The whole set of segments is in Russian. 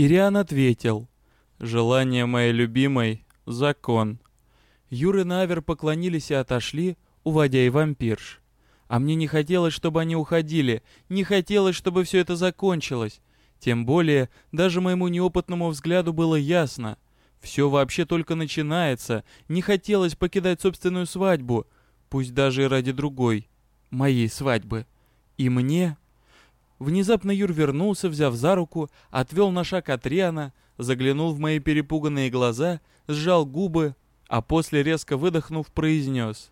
Ириан ответил. «Желание моей любимой — закон». Юр и Навер поклонились и отошли, уводя и вампирш. А мне не хотелось, чтобы они уходили, не хотелось, чтобы все это закончилось. Тем более, даже моему неопытному взгляду было ясно. Все вообще только начинается, не хотелось покидать собственную свадьбу, пусть даже и ради другой, моей свадьбы. И мне... Внезапно Юр вернулся, взяв за руку, отвел на шаг от Риана, заглянул в мои перепуганные глаза, сжал губы, а после, резко выдохнув, произнес.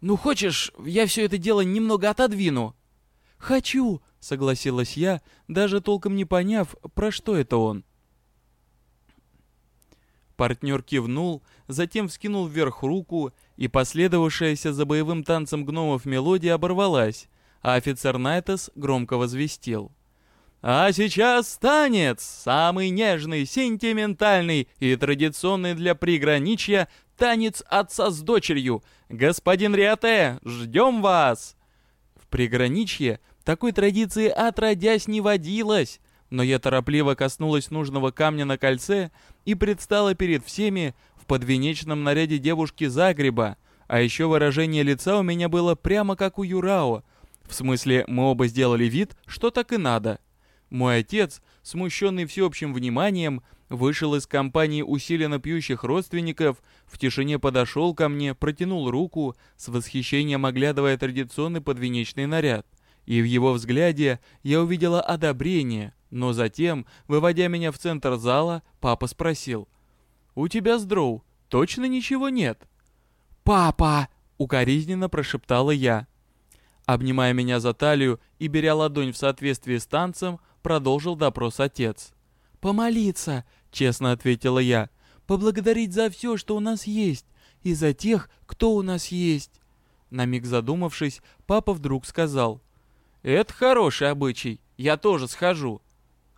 «Ну хочешь, я все это дело немного отодвину?» «Хочу!» — согласилась я, даже толком не поняв, про что это он. Партнер кивнул, затем вскинул вверх руку, и последовавшаяся за боевым танцем гномов мелодия оборвалась, а офицер Найтес громко возвестил. А сейчас танец, самый нежный, сентиментальный и традиционный для приграничья танец отца с дочерью. Господин Риате, ждем вас! В приграничье такой традиции отродясь не водилось, но я торопливо коснулась нужного камня на кольце и предстала перед всеми в подвенечном наряде девушки Загреба, а еще выражение лица у меня было прямо как у Юрао. В смысле, мы оба сделали вид, что так и надо. Мой отец, смущенный всеобщим вниманием, вышел из компании усиленно пьющих родственников, в тишине подошел ко мне, протянул руку, с восхищением оглядывая традиционный подвенечный наряд. И в его взгляде я увидела одобрение, но затем, выводя меня в центр зала, папа спросил. «У тебя с точно ничего нет?» «Папа!» — укоризненно прошептала я. Обнимая меня за талию и беря ладонь в соответствии с танцем, продолжил допрос отец. «Помолиться», — честно ответила я. «Поблагодарить за все, что у нас есть, и за тех, кто у нас есть». На миг задумавшись, папа вдруг сказал. «Это хороший обычай, я тоже схожу».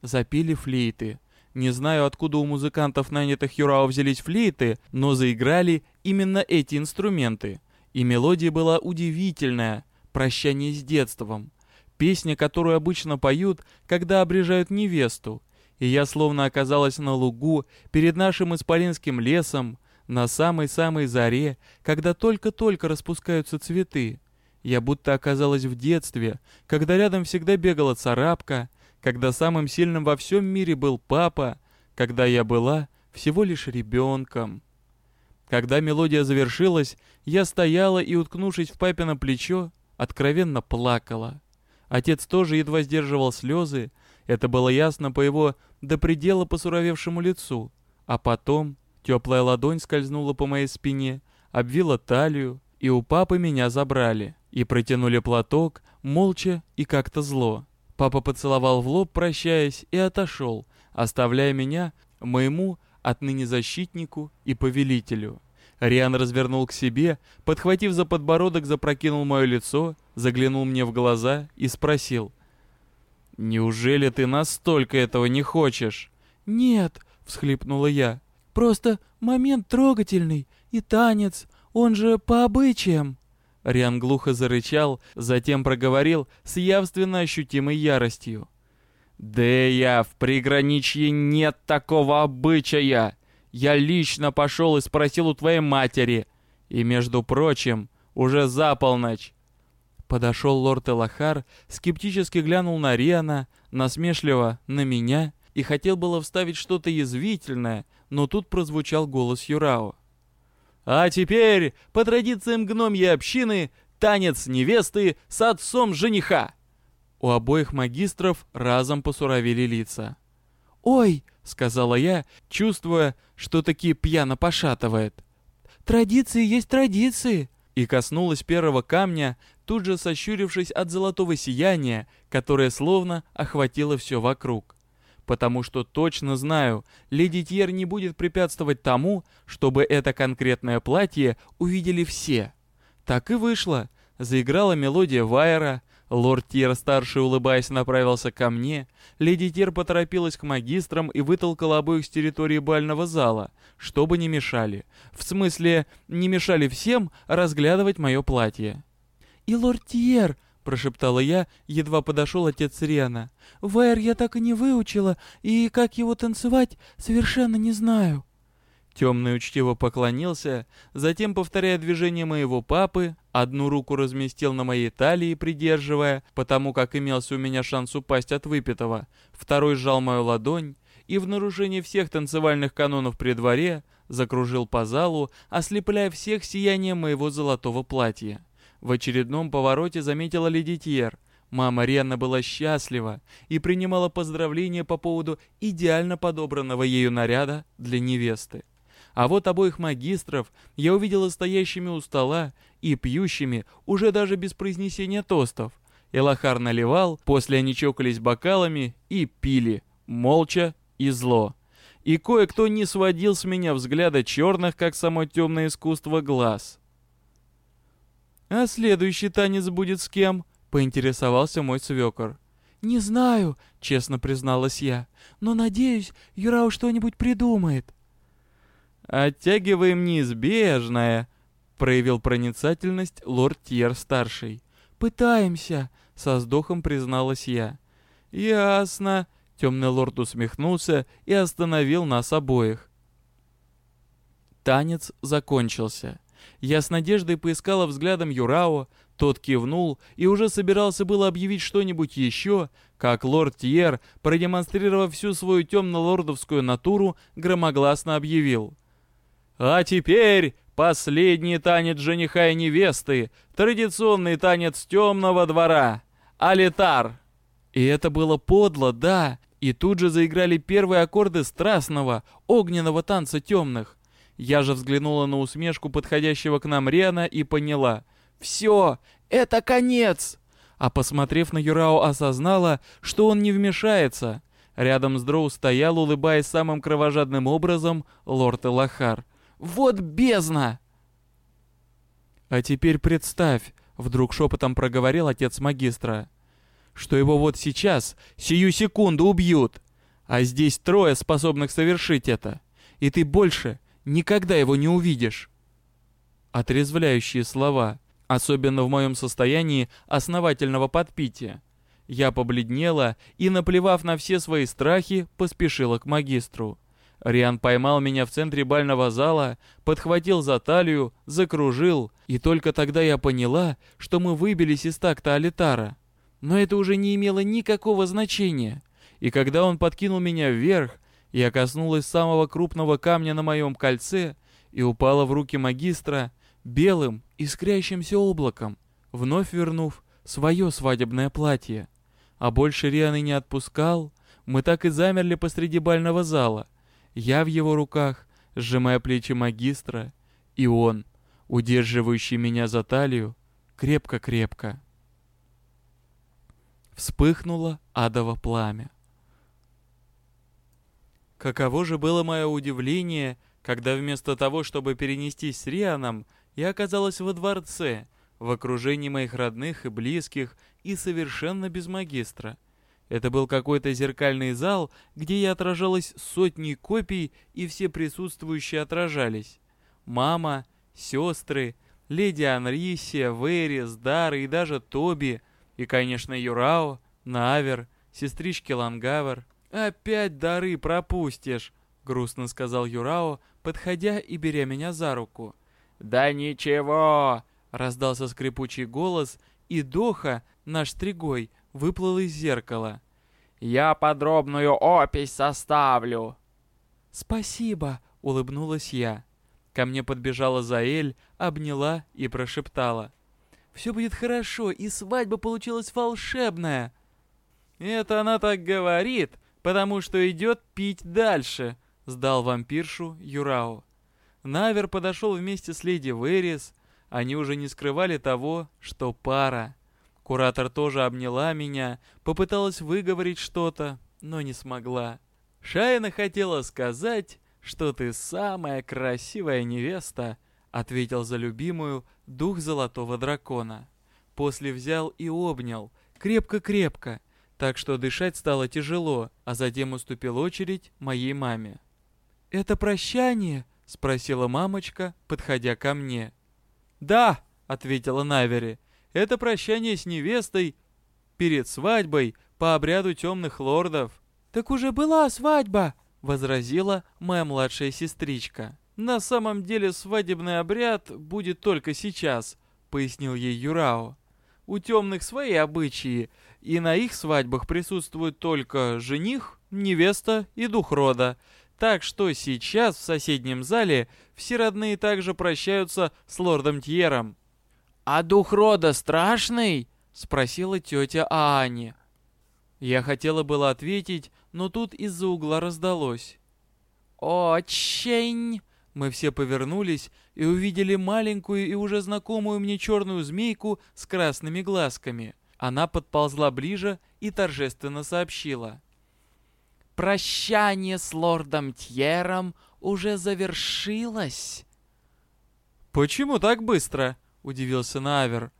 Запили флейты. Не знаю, откуда у музыкантов, нанятых Юрао, взялись флейты, но заиграли именно эти инструменты. И мелодия была удивительная «Прощание с детством». Песня, которую обычно поют, когда обрежают невесту. И я словно оказалась на лугу, перед нашим исполинским лесом, на самой-самой заре, когда только-только распускаются цветы. Я будто оказалась в детстве, когда рядом всегда бегала царапка, когда самым сильным во всем мире был папа, когда я была всего лишь ребенком. Когда мелодия завершилась, я стояла и, уткнувшись в папино плечо, откровенно плакала. Отец тоже едва сдерживал слезы, это было ясно по его до предела посуровевшему лицу. А потом теплая ладонь скользнула по моей спине, обвила талию, и у папы меня забрали. И протянули платок, молча и как-то зло. Папа поцеловал в лоб, прощаясь, и отошел, оставляя меня, моему, отныне защитнику и повелителю. Риан развернул к себе, подхватив за подбородок, запрокинул мое лицо, заглянул мне в глаза и спросил. «Неужели ты настолько этого не хочешь?» «Нет», — всхлипнула я. «Просто момент трогательный и танец, он же по обычаям». Риан глухо зарычал, затем проговорил с явственно ощутимой яростью. «Да я в приграничье нет такого обычая! Я лично пошел и спросил у твоей матери. И, между прочим, уже за полночь. Подошел лорд Элахар, скептически глянул на Риана, насмешливо на меня и хотел было вставить что-то язвительное, но тут прозвучал голос Юрао. «А теперь, по традициям гномьей общины, танец невесты с отцом жениха!» У обоих магистров разом посуровели лица. «Ой!» — сказала я, чувствуя, что таки пьяно пошатывает. «Традиции есть традиции!» И коснулась первого камня, тут же сощурившись от золотого сияния, которое словно охватило все вокруг. Потому что точно знаю, леди Тьер не будет препятствовать тому, чтобы это конкретное платье увидели все. Так и вышло. Заиграла мелодия Вайера, Лорд Тир-старший, улыбаясь, направился ко мне. Леди Тир поторопилась к магистрам и вытолкала обоих с территории бального зала, чтобы не мешали. В смысле, не мешали всем разглядывать мое платье. «И лорд Тьер!» — прошептала я, едва подошел отец Риана. «Вэр я так и не выучила, и как его танцевать, совершенно не знаю». Темный учтиво поклонился, затем, повторяя движение моего папы, одну руку разместил на моей талии, придерживая, потому как имелся у меня шанс упасть от выпитого, второй сжал мою ладонь и в нарушении всех танцевальных канонов при дворе закружил по залу, ослепляя всех сиянием моего золотого платья. В очередном повороте заметила леди Тьер. Мама Рианна была счастлива и принимала поздравления по поводу идеально подобранного ею наряда для невесты. А вот обоих магистров я увидела стоящими у стола и пьющими, уже даже без произнесения тостов. Элахар наливал, после они чокались бокалами и пили, молча и зло. И кое-кто не сводил с меня взгляда черных, как само темное искусство, глаз. «А следующий танец будет с кем?» — поинтересовался мой свекор. «Не знаю», — честно призналась я, — «но надеюсь, Юрау что-нибудь придумает». «Оттягиваем неизбежное», — проявил проницательность лорд Тьер-старший. «Пытаемся», — со вздохом призналась я. «Ясно», — темный лорд усмехнулся и остановил нас обоих. Танец закончился. Я с надеждой поискала взглядом Юрао, тот кивнул и уже собирался было объявить что-нибудь еще, как лорд Тьер, продемонстрировав всю свою темно-лордовскую натуру, громогласно объявил — а теперь последний танец жениха и невесты, традиционный танец темного двора, алитар. И это было подло, да, и тут же заиграли первые аккорды страстного, огненного танца темных. Я же взглянула на усмешку подходящего к нам Рена и поняла. «Все, это конец!» А посмотрев на Юрао, осознала, что он не вмешается. Рядом с Дроу стоял, улыбаясь самым кровожадным образом, лорд Элахар. Вот бездна!» «А теперь представь», — вдруг шепотом проговорил отец магистра, «что его вот сейчас, сию секунду убьют, а здесь трое способных совершить это, и ты больше никогда его не увидишь». Отрезвляющие слова, особенно в моем состоянии основательного подпития. Я побледнела и, наплевав на все свои страхи, поспешила к магистру. Риан поймал меня в центре бального зала, подхватил за талию, закружил, и только тогда я поняла, что мы выбились из такта Алитара. Но это уже не имело никакого значения. И когда он подкинул меня вверх, я коснулась самого крупного камня на моем кольце и упала в руки магистра белым, искрящимся облаком, вновь вернув свое свадебное платье. А больше Рианы не отпускал, мы так и замерли посреди бального зала, я в его руках, сжимая плечи магистра, и он, удерживающий меня за талию, крепко-крепко. Вспыхнуло адово пламя. Каково же было мое удивление, когда вместо того, чтобы перенестись с Рианом, я оказалась во дворце, в окружении моих родных и близких и совершенно без магистра. Это был какой-то зеркальный зал, где я отражалась сотней копий, и все присутствующие отражались. Мама, сестры, леди Анрисия, Верис, Дара и даже Тоби, и, конечно, Юрао, Навер, сестрички Лангавер. «Опять дары пропустишь», — грустно сказал Юрао, подходя и беря меня за руку. «Да ничего!» — раздался скрипучий голос, и Доха, наш стригой, выплыл из зеркала. «Я подробную опись составлю!» «Спасибо!» — улыбнулась я. Ко мне подбежала Заэль, обняла и прошептала. «Все будет хорошо, и свадьба получилась волшебная!» «Это она так говорит, потому что идет пить дальше», — сдал вампиршу Юрао. Навер подошел вместе с леди Верис. Они уже не скрывали того, что пара. Куратор тоже обняла меня, попыталась выговорить что-то, но не смогла. Шайна хотела сказать, что ты самая красивая невеста, ответил за любимую дух золотого дракона. После взял и обнял, крепко-крепко, так что дышать стало тяжело, а затем уступил очередь моей маме. «Это прощание?» — спросила мамочка, подходя ко мне. «Да», — ответила Навери, Это прощание с невестой перед свадьбой по обряду темных лордов». «Так уже была свадьба!» — возразила моя младшая сестричка. «На самом деле свадебный обряд будет только сейчас», — пояснил ей Юрао. «У темных свои обычаи, и на их свадьбах присутствуют только жених, невеста и дух рода. Так что сейчас в соседнем зале все родные также прощаются с лордом Тьером». «А дух рода страшный?» — спросила тетя Аани. Я хотела было ответить, но тут из-за угла раздалось. «Очень!» Мы все повернулись и увидели маленькую и уже знакомую мне черную змейку с красными глазками. Она подползла ближе и торжественно сообщила. «Прощание с лордом Тьером уже завершилось!» «Почему так быстро?» — удивился Навер.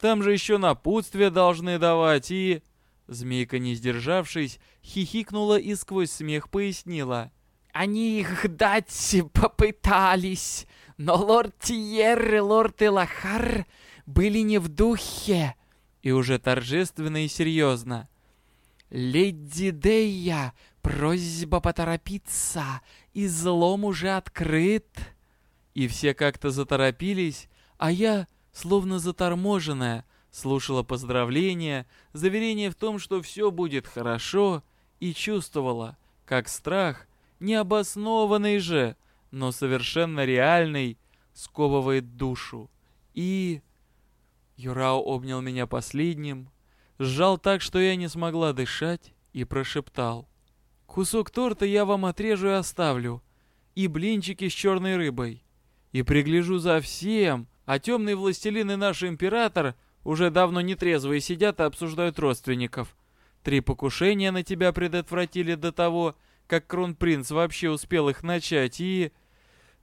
«Там же еще напутствие должны давать и...» Змейка, не сдержавшись, хихикнула и сквозь смех пояснила. «Они их дать попытались, но лорд Тиер и лорд Элахар были не в духе». И уже торжественно и серьезно. «Леди Дея, просьба поторопиться, излом уже открыт». И все как-то заторопились, а я, словно заторможенная, слушала поздравления, заверения в том, что все будет хорошо, и чувствовала, как страх, необоснованный же, но совершенно реальный, сковывает душу. И... Юрао обнял меня последним, сжал так, что я не смогла дышать, и прошептал. «Кусок торта я вам отрежу и оставлю, и блинчики с черной рыбой, и пригляжу за всем, а темный властелин и наш император — уже давно нетрезвые сидят и обсуждают родственников. Три покушения на тебя предотвратили до того, как кронпринц вообще успел их начать, и...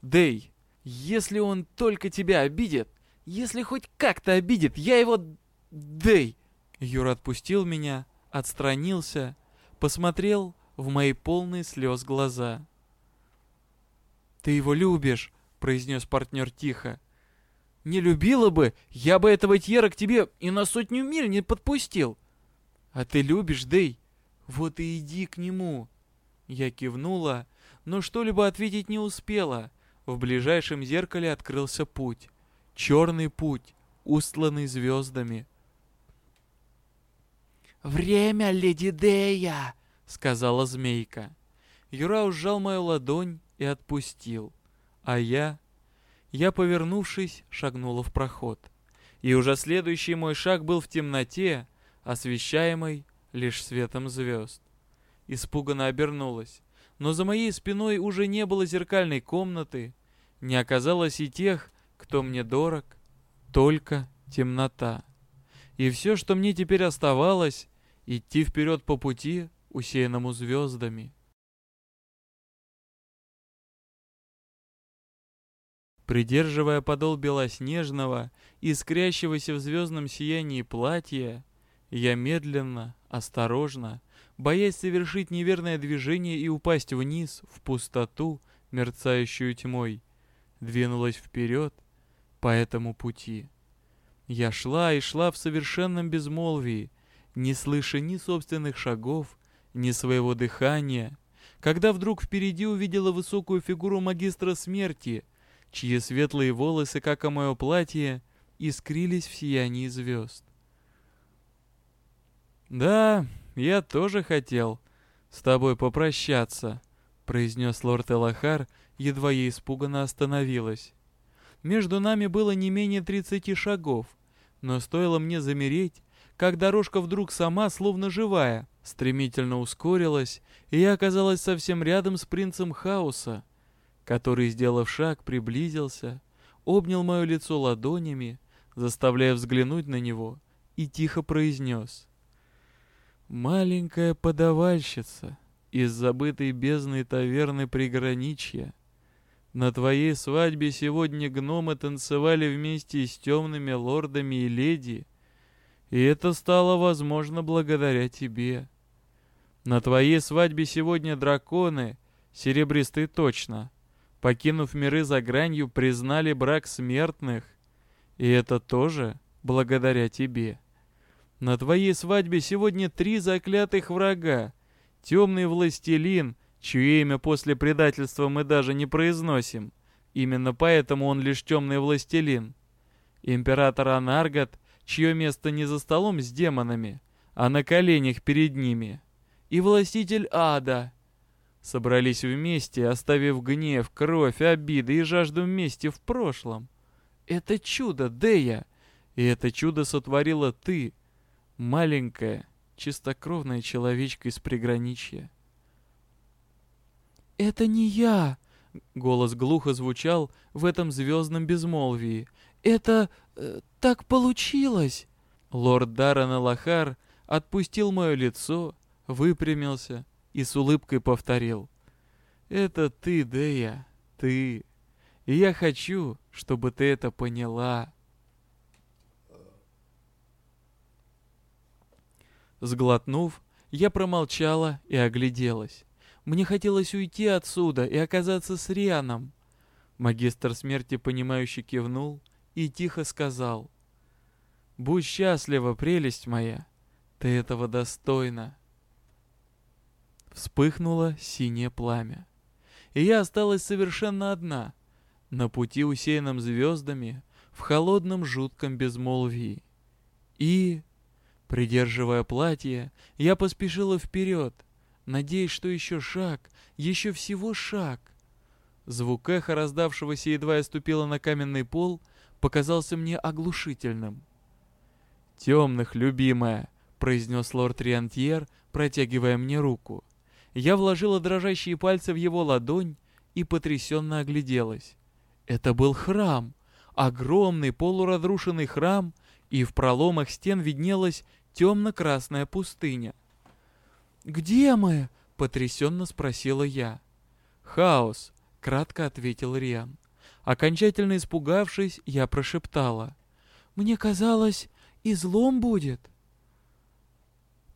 Дэй, если он только тебя обидит, если хоть как-то обидит, я его... Дэй!» Юра отпустил меня, отстранился, посмотрел в мои полные слез глаза. «Ты его любишь», — произнес партнер тихо. Не любила бы, я бы этого Тьера к тебе и на сотню миль не подпустил. А ты любишь, Дэй? Вот и иди к нему. Я кивнула, но что-либо ответить не успела. В ближайшем зеркале открылся путь. Черный путь, устланный звездами. «Время, леди Дея!» — сказала змейка. Юра ужал мою ладонь и отпустил. А я я, повернувшись, шагнула в проход. И уже следующий мой шаг был в темноте, освещаемой лишь светом звезд. Испуганно обернулась, но за моей спиной уже не было зеркальной комнаты, не оказалось и тех, кто мне дорог, только темнота. И все, что мне теперь оставалось, идти вперед по пути, усеянному звездами. Придерживая подол белоснежного, искрящегося в звездном сиянии платья, я медленно, осторожно, боясь совершить неверное движение и упасть вниз, в пустоту, мерцающую тьмой, двинулась вперед по этому пути. Я шла и шла в совершенном безмолвии, не слыша ни собственных шагов, ни своего дыхания, когда вдруг впереди увидела высокую фигуру магистра смерти — чьи светлые волосы, как и мое платье, искрились в сиянии звезд. «Да, я тоже хотел с тобой попрощаться», — произнес лорд Элахар, едва я испуганно остановилась. Между нами было не менее тридцати шагов, но стоило мне замереть, как дорожка вдруг сама, словно живая, стремительно ускорилась, и я оказалась совсем рядом с принцем хаоса который, сделав шаг, приблизился, обнял мое лицо ладонями, заставляя взглянуть на него, и тихо произнес. «Маленькая подавальщица из забытой бездной таверны приграничья, на твоей свадьбе сегодня гномы танцевали вместе с темными лордами и леди, и это стало возможно благодаря тебе. На твоей свадьбе сегодня драконы, серебристые точно, покинув миры за гранью, признали брак смертных. И это тоже благодаря тебе. На твоей свадьбе сегодня три заклятых врага. Темный властелин, чье имя после предательства мы даже не произносим. Именно поэтому он лишь темный властелин. Император Анаргат, чье место не за столом с демонами, а на коленях перед ними. И властитель ада. Собрались вместе, оставив гнев, кровь, обиды и жажду вместе в прошлом. Это чудо, Дея! И это чудо сотворила ты, маленькая, чистокровная человечка из приграничья. «Это не я!» — голос глухо звучал в этом звездном безмолвии. «Это... Э, так получилось!» Лорд Даррен Лохар отпустил мое лицо, выпрямился и с улыбкой повторил. «Это ты, Дея, ты. И я хочу, чтобы ты это поняла». Сглотнув, я промолчала и огляделась. Мне хотелось уйти отсюда и оказаться с Рианом. Магистр смерти, понимающе кивнул и тихо сказал. «Будь счастлива, прелесть моя, ты этого достойна». Вспыхнуло синее пламя. И я осталась совершенно одна, на пути, усеянном звездами, в холодном жутком безмолвии. И Придерживая платье, я поспешила вперед, надеясь, что еще шаг, еще всего шаг. Звук эха, раздавшегося, едва я ступила на каменный пол, показался мне оглушительным. «Темных, любимая», — произнес лорд Риантьер, протягивая мне руку. Я вложила дрожащие пальцы в его ладонь и потрясенно огляделась. Это был храм, огромный полуразрушенный храм — и в проломах стен виднелась темно-красная пустыня. «Где мы?» — потрясенно спросила я. «Хаос», — кратко ответил Риан. Окончательно испугавшись, я прошептала. «Мне казалось, излом будет».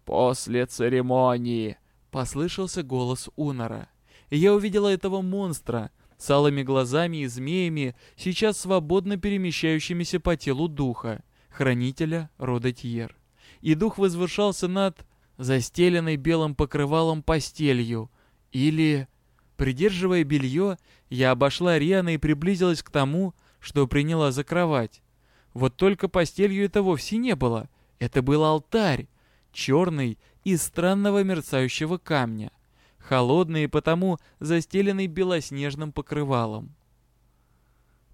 «После церемонии», — послышался голос Унора. И я увидела этого монстра с алыми глазами и змеями, сейчас свободно перемещающимися по телу духа хранителя рода Тьер. И дух возвышался над застеленной белым покрывалом постелью. Или, придерживая белье, я обошла Риана и приблизилась к тому, что приняла за кровать. Вот только постелью это вовсе не было. Это был алтарь, черный, из странного мерцающего камня, холодный и потому застеленный белоснежным покрывалом.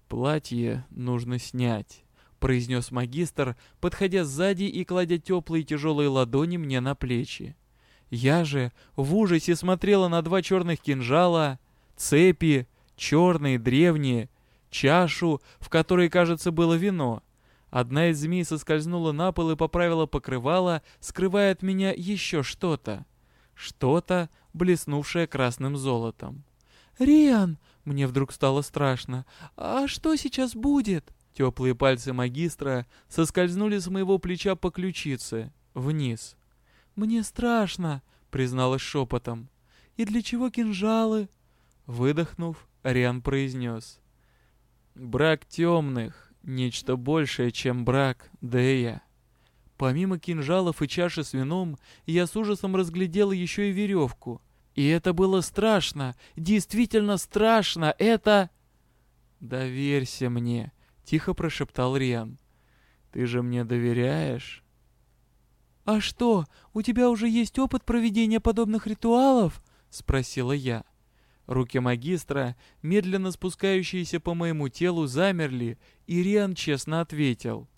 Платье нужно снять. — произнес магистр, подходя сзади и кладя теплые тяжелые ладони мне на плечи. Я же в ужасе смотрела на два черных кинжала, цепи, черные, древние, чашу, в которой, кажется, было вино. Одна из змей соскользнула на пол и поправила покрывало, скрывая от меня еще что-то. Что-то, блеснувшее красным золотом. «Риан!» Мне вдруг стало страшно. «А что сейчас будет?» Теплые пальцы магистра соскользнули с моего плеча по ключице, вниз. «Мне страшно», — призналась шепотом. «И для чего кинжалы?» Выдохнув, Ариан произнес. «Брак темных, нечто большее, чем брак Дея». Помимо кинжалов и чаши с вином, я с ужасом разглядела еще и веревку. И это было страшно, действительно страшно, это... «Доверься мне», Тихо прошептал Риан. «Ты же мне доверяешь?» «А что, у тебя уже есть опыт проведения подобных ритуалов?» — спросила я. Руки магистра, медленно спускающиеся по моему телу, замерли, и Риан честно ответил.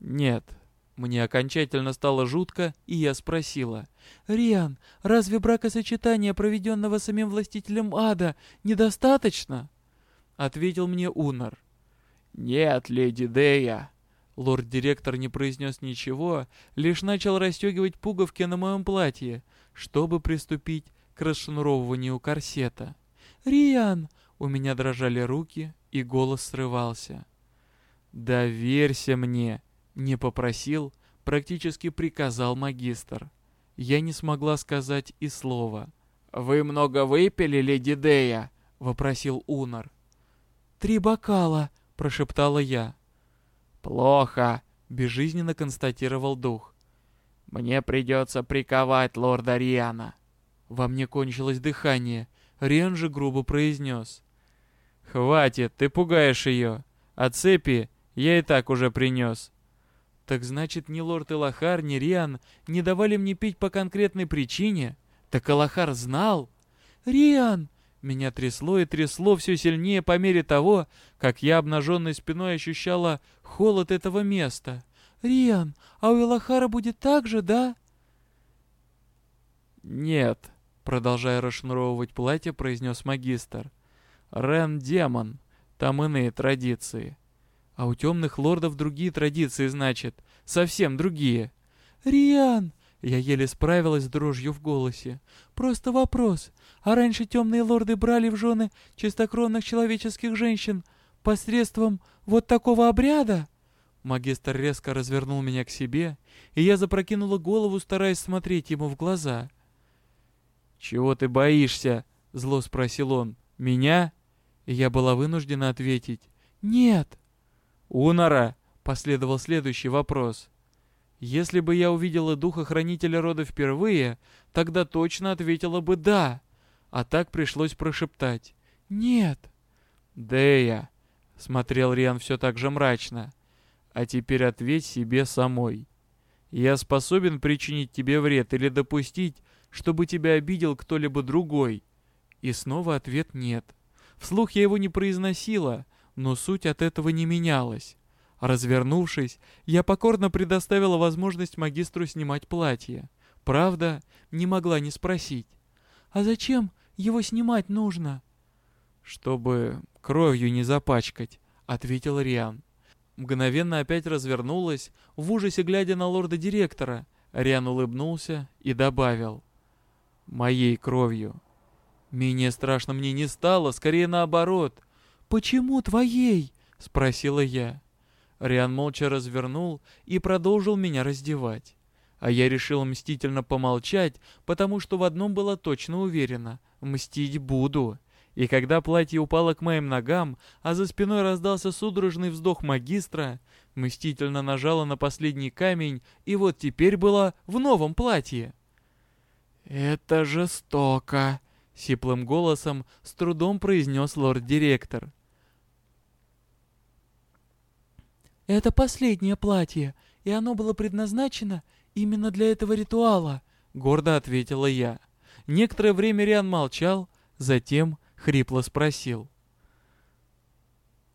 «Нет». Мне окончательно стало жутко, и я спросила. «Риан, разве бракосочетание, проведенного самим властителем ада, недостаточно?» Ответил мне Унар. «Нет, леди Дея!» Лорд-директор не произнес ничего, лишь начал расстегивать пуговки на моем платье, чтобы приступить к расшнуровыванию корсета. «Риан!» У меня дрожали руки, и голос срывался. «Доверься мне!» Не попросил, практически приказал магистр. Я не смогла сказать и слова. «Вы много выпили, леди Дея?» — вопросил Унар. «Три бокала», — прошептала я. «Плохо», —— безжизненно констатировал дух. «Мне придется приковать лорда Риана». Во мне кончилось дыхание. Риан же грубо произнес. «Хватит, ты пугаешь ее. А цепи я и так уже принес». Так значит, ни лорд Элахар, ни Риан не давали мне пить по конкретной причине? Так Элахар знал? «Риан!» Меня трясло и трясло все сильнее по мере того, как я обнаженной спиной ощущала холод этого места. «Риан, а у Элахара будет так же, да?» «Нет», — продолжая расшнуровывать платье, произнес магистр. «Рен — демон, там иные традиции». «А у темных лордов другие традиции, значит, совсем другие». «Риан!» Я еле справилась с дрожью в голосе. «Просто вопрос. А раньше темные лорды брали в жены чистокровных человеческих женщин посредством вот такого обряда?» Магистр резко развернул меня к себе, и я запрокинула голову, стараясь смотреть ему в глаза. «Чего ты боишься?» — зло спросил он. «Меня?» И я была вынуждена ответить. «Нет». «Унора!» — последовал следующий вопрос. Если бы я увидела духа хранителя рода впервые, тогда точно ответила бы «да». А так пришлось прошептать «нет». «Дэя», — смотрел Риан все так же мрачно, — «а теперь ответь себе самой. Я способен причинить тебе вред или допустить, чтобы тебя обидел кто-либо другой?» И снова ответ «нет». Вслух я его не произносила, но суть от этого не менялась. Развернувшись, я покорно предоставила возможность магистру снимать платье. Правда, не могла не спросить. «А зачем его снимать нужно?» «Чтобы кровью не запачкать», — ответил Риан. Мгновенно опять развернулась, в ужасе глядя на лорда-директора. Риан улыбнулся и добавил. «Моей кровью». Менее страшно мне не стало, скорее наоборот. «Почему твоей?» — спросила я. Риан молча развернул и продолжил меня раздевать. А я решил мстительно помолчать, потому что в одном была точно уверена — мстить буду. И когда платье упало к моим ногам, а за спиной раздался судорожный вздох магистра, мстительно нажала на последний камень, и вот теперь была в новом платье. «Это жестоко», — сиплым голосом с трудом произнес лорд-директор. «Это последнее платье, и оно было предназначено именно для этого ритуала», — гордо ответила я. Некоторое время Риан молчал, затем хрипло спросил.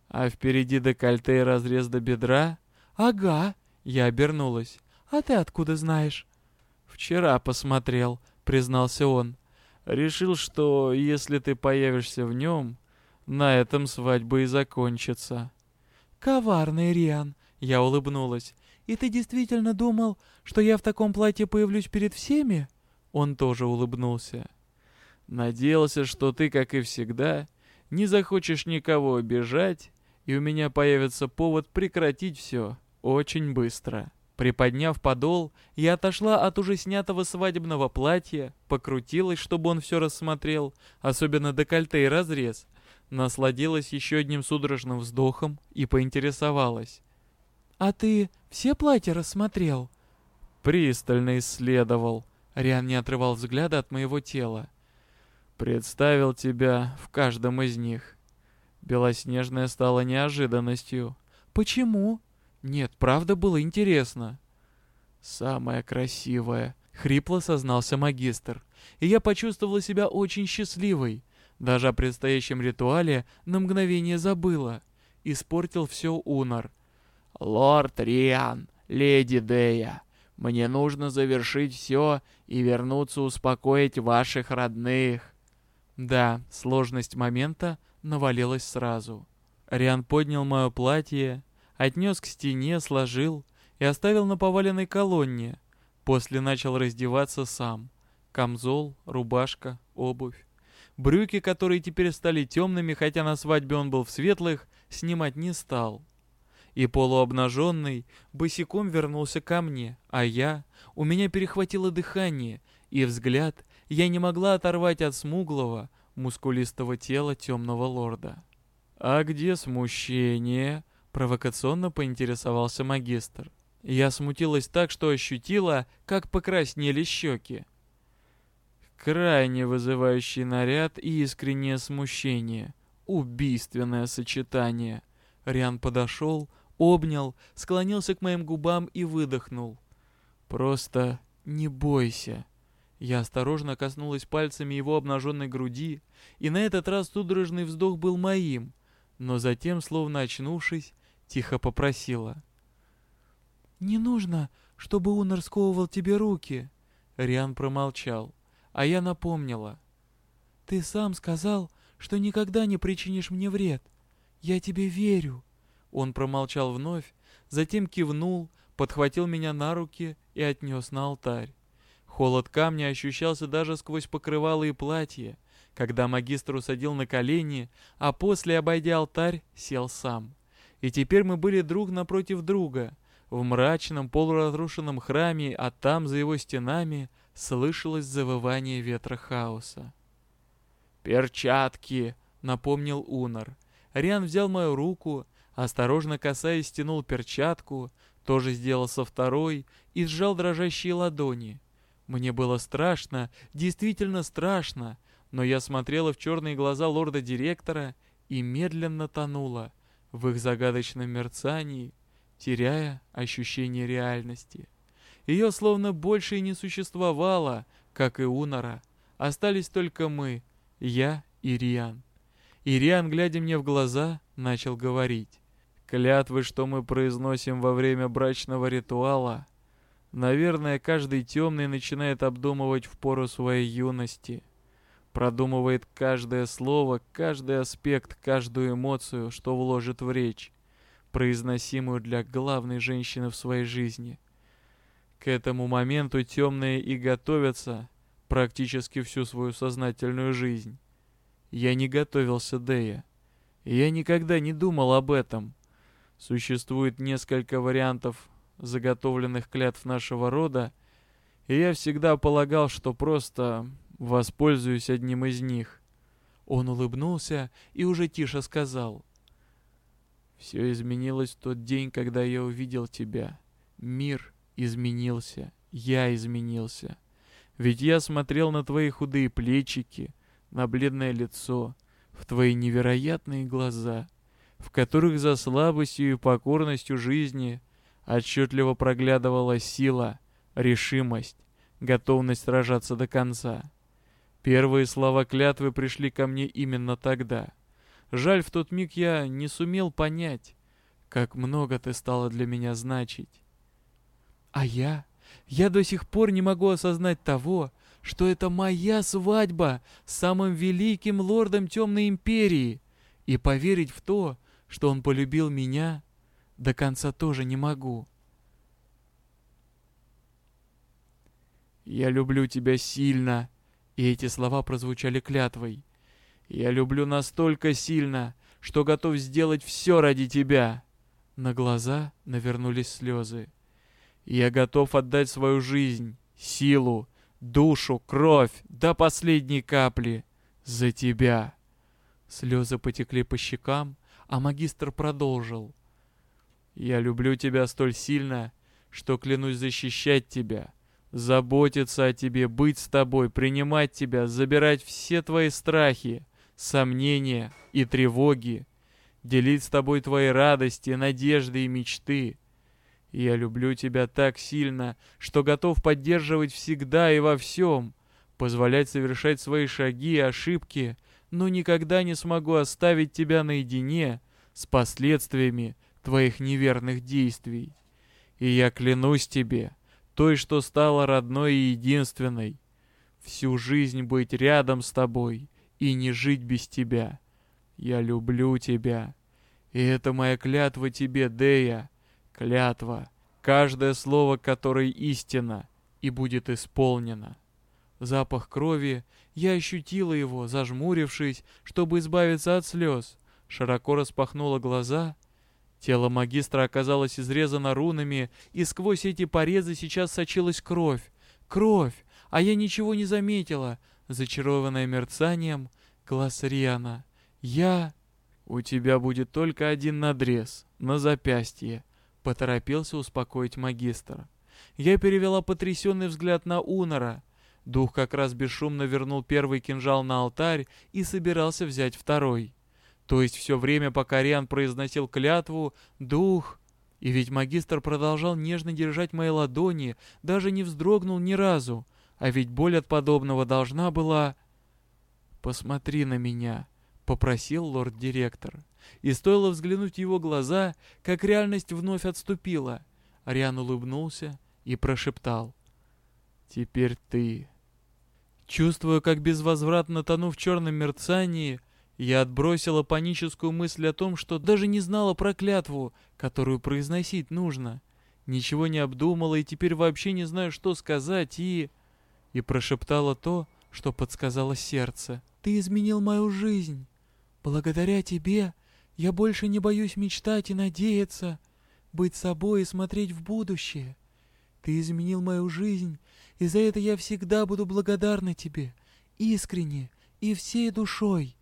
«А впереди декольте и разрез до бедра?» «Ага», — я обернулась. «А ты откуда знаешь?» «Вчера посмотрел», — признался он. «Решил, что если ты появишься в нем, на этом свадьба и закончится». «Коварный Риан!» — я улыбнулась. «И ты действительно думал, что я в таком платье появлюсь перед всеми?» Он тоже улыбнулся. «Надеялся, что ты, как и всегда, не захочешь никого обижать, и у меня появится повод прекратить все очень быстро». Приподняв подол, я отошла от уже снятого свадебного платья, покрутилась, чтобы он все рассмотрел, особенно декольте и разрез, насладилась еще одним судорожным вздохом и поинтересовалась. «А ты все платья рассмотрел?» «Пристально исследовал». Риан не отрывал взгляда от моего тела. «Представил тебя в каждом из них». Белоснежная стала неожиданностью. «Почему?» «Нет, правда было интересно». «Самая красивая», — хрипло сознался магистр. И я почувствовала себя очень счастливой. Даже о предстоящем ритуале на мгновение забыла. Испортил все Унар. «Лорд Риан, леди Дея, мне нужно завершить все и вернуться успокоить ваших родных». Да, сложность момента навалилась сразу. Риан поднял мое платье, отнес к стене, сложил и оставил на поваленной колонне. После начал раздеваться сам. Камзол, рубашка, обувь. Брюки, которые теперь стали темными, хотя на свадьбе он был в светлых, снимать не стал. И полуобнаженный босиком вернулся ко мне, а я, у меня перехватило дыхание, и взгляд я не могла оторвать от смуглого, мускулистого тела темного лорда. «А где смущение?» — провокационно поинтересовался магистр. Я смутилась так, что ощутила, как покраснели щеки. Крайне вызывающий наряд и искреннее смущение. Убийственное сочетание. Риан подошел, обнял, склонился к моим губам и выдохнул. «Просто не бойся». Я осторожно коснулась пальцами его обнаженной груди, и на этот раз судорожный вздох был моим, но затем, словно очнувшись, тихо попросила. «Не нужно, чтобы Унор сковывал тебе руки». Риан промолчал, а я напомнила. «Ты сам сказал, что никогда не причинишь мне вред. Я тебе верю». Он промолчал вновь, затем кивнул, подхватил меня на руки и отнес на алтарь. Холод камня ощущался даже сквозь покрывало и платье, когда магистр усадил на колени, а после, обойдя алтарь, сел сам. И теперь мы были друг напротив друга. В мрачном полуразрушенном храме, а там, за его стенами, слышалось завывание ветра хаоса. «Перчатки!» — напомнил Унар. Риан взял мою руку, осторожно касаясь, стянул перчатку, тоже сделал со второй и сжал дрожащие ладони — мне было страшно, действительно страшно, но я смотрела в черные глаза лорда-директора и медленно тонула в их загадочном мерцании, теряя ощущение реальности. Ее словно больше и не существовало, как и Унора. Остались только мы, я и Риан. И Риан, глядя мне в глаза, начал говорить. «Клятвы, что мы произносим во время брачного ритуала, Наверное, каждый темный начинает обдумывать в пору своей юности. Продумывает каждое слово, каждый аспект, каждую эмоцию, что вложит в речь, произносимую для главной женщины в своей жизни. К этому моменту темные и готовятся практически всю свою сознательную жизнь. Я не готовился, Дея. Я никогда не думал об этом. Существует несколько вариантов заготовленных клятв нашего рода, и я всегда полагал, что просто воспользуюсь одним из них. Он улыбнулся и уже тише сказал. «Все изменилось в тот день, когда я увидел тебя. Мир изменился, я изменился. Ведь я смотрел на твои худые плечики, на бледное лицо, в твои невероятные глаза, в которых за слабостью и покорностью жизни Отчетливо проглядывала сила, решимость, готовность сражаться до конца. Первые слова клятвы пришли ко мне именно тогда. Жаль, в тот миг я не сумел понять, как много ты стала для меня значить. А я? Я до сих пор не могу осознать того, что это моя свадьба с самым великим лордом Темной Империи, и поверить в то, что он полюбил меня до конца тоже не могу. «Я люблю тебя сильно», и эти слова прозвучали клятвой. «Я люблю настолько сильно, что готов сделать все ради тебя». На глаза навернулись слезы. «Я готов отдать свою жизнь, силу, душу, кровь до последней капли за тебя». Слезы потекли по щекам, а магистр продолжил. Я люблю тебя столь сильно, что клянусь защищать тебя, заботиться о тебе, быть с тобой, принимать тебя, забирать все твои страхи, сомнения и тревоги, делить с тобой твои радости, надежды и мечты. Я люблю тебя так сильно, что готов поддерживать всегда и во всем, позволять совершать свои шаги и ошибки, но никогда не смогу оставить тебя наедине с последствиями твоих неверных действий. И я клянусь тебе, той, что стала родной и единственной, всю жизнь быть рядом с тобой и не жить без тебя. Я люблю тебя. И это моя клятва тебе, Дея. Клятва, каждое слово которой истина и будет исполнено. Запах крови, я ощутила его, зажмурившись, чтобы избавиться от слез. Широко распахнула глаза — Тело магистра оказалось изрезано рунами, и сквозь эти порезы сейчас сочилась кровь. Кровь! А я ничего не заметила. Зачарованная мерцанием, глаз Риана. Я... У тебя будет только один надрез, на запястье. Поторопился успокоить магистр. Я перевела потрясенный взгляд на Унора. Дух как раз бесшумно вернул первый кинжал на алтарь и собирался взять второй. То есть все время, пока Риан произносил клятву, дух... И ведь магистр продолжал нежно держать мои ладони, даже не вздрогнул ни разу. А ведь боль от подобного должна была... «Посмотри на меня», — попросил лорд-директор. И стоило взглянуть в его глаза, как реальность вновь отступила. Ариан улыбнулся и прошептал. «Теперь ты». Чувствуя, как безвозвратно тону в черном мерцании, я отбросила паническую мысль о том, что даже не знала про клятву, которую произносить нужно. Ничего не обдумала и теперь вообще не знаю, что сказать, и... И прошептала то, что подсказало сердце. «Ты изменил мою жизнь. Благодаря тебе я больше не боюсь мечтать и надеяться, быть собой и смотреть в будущее. Ты изменил мою жизнь, и за это я всегда буду благодарна тебе, искренне и всей душой».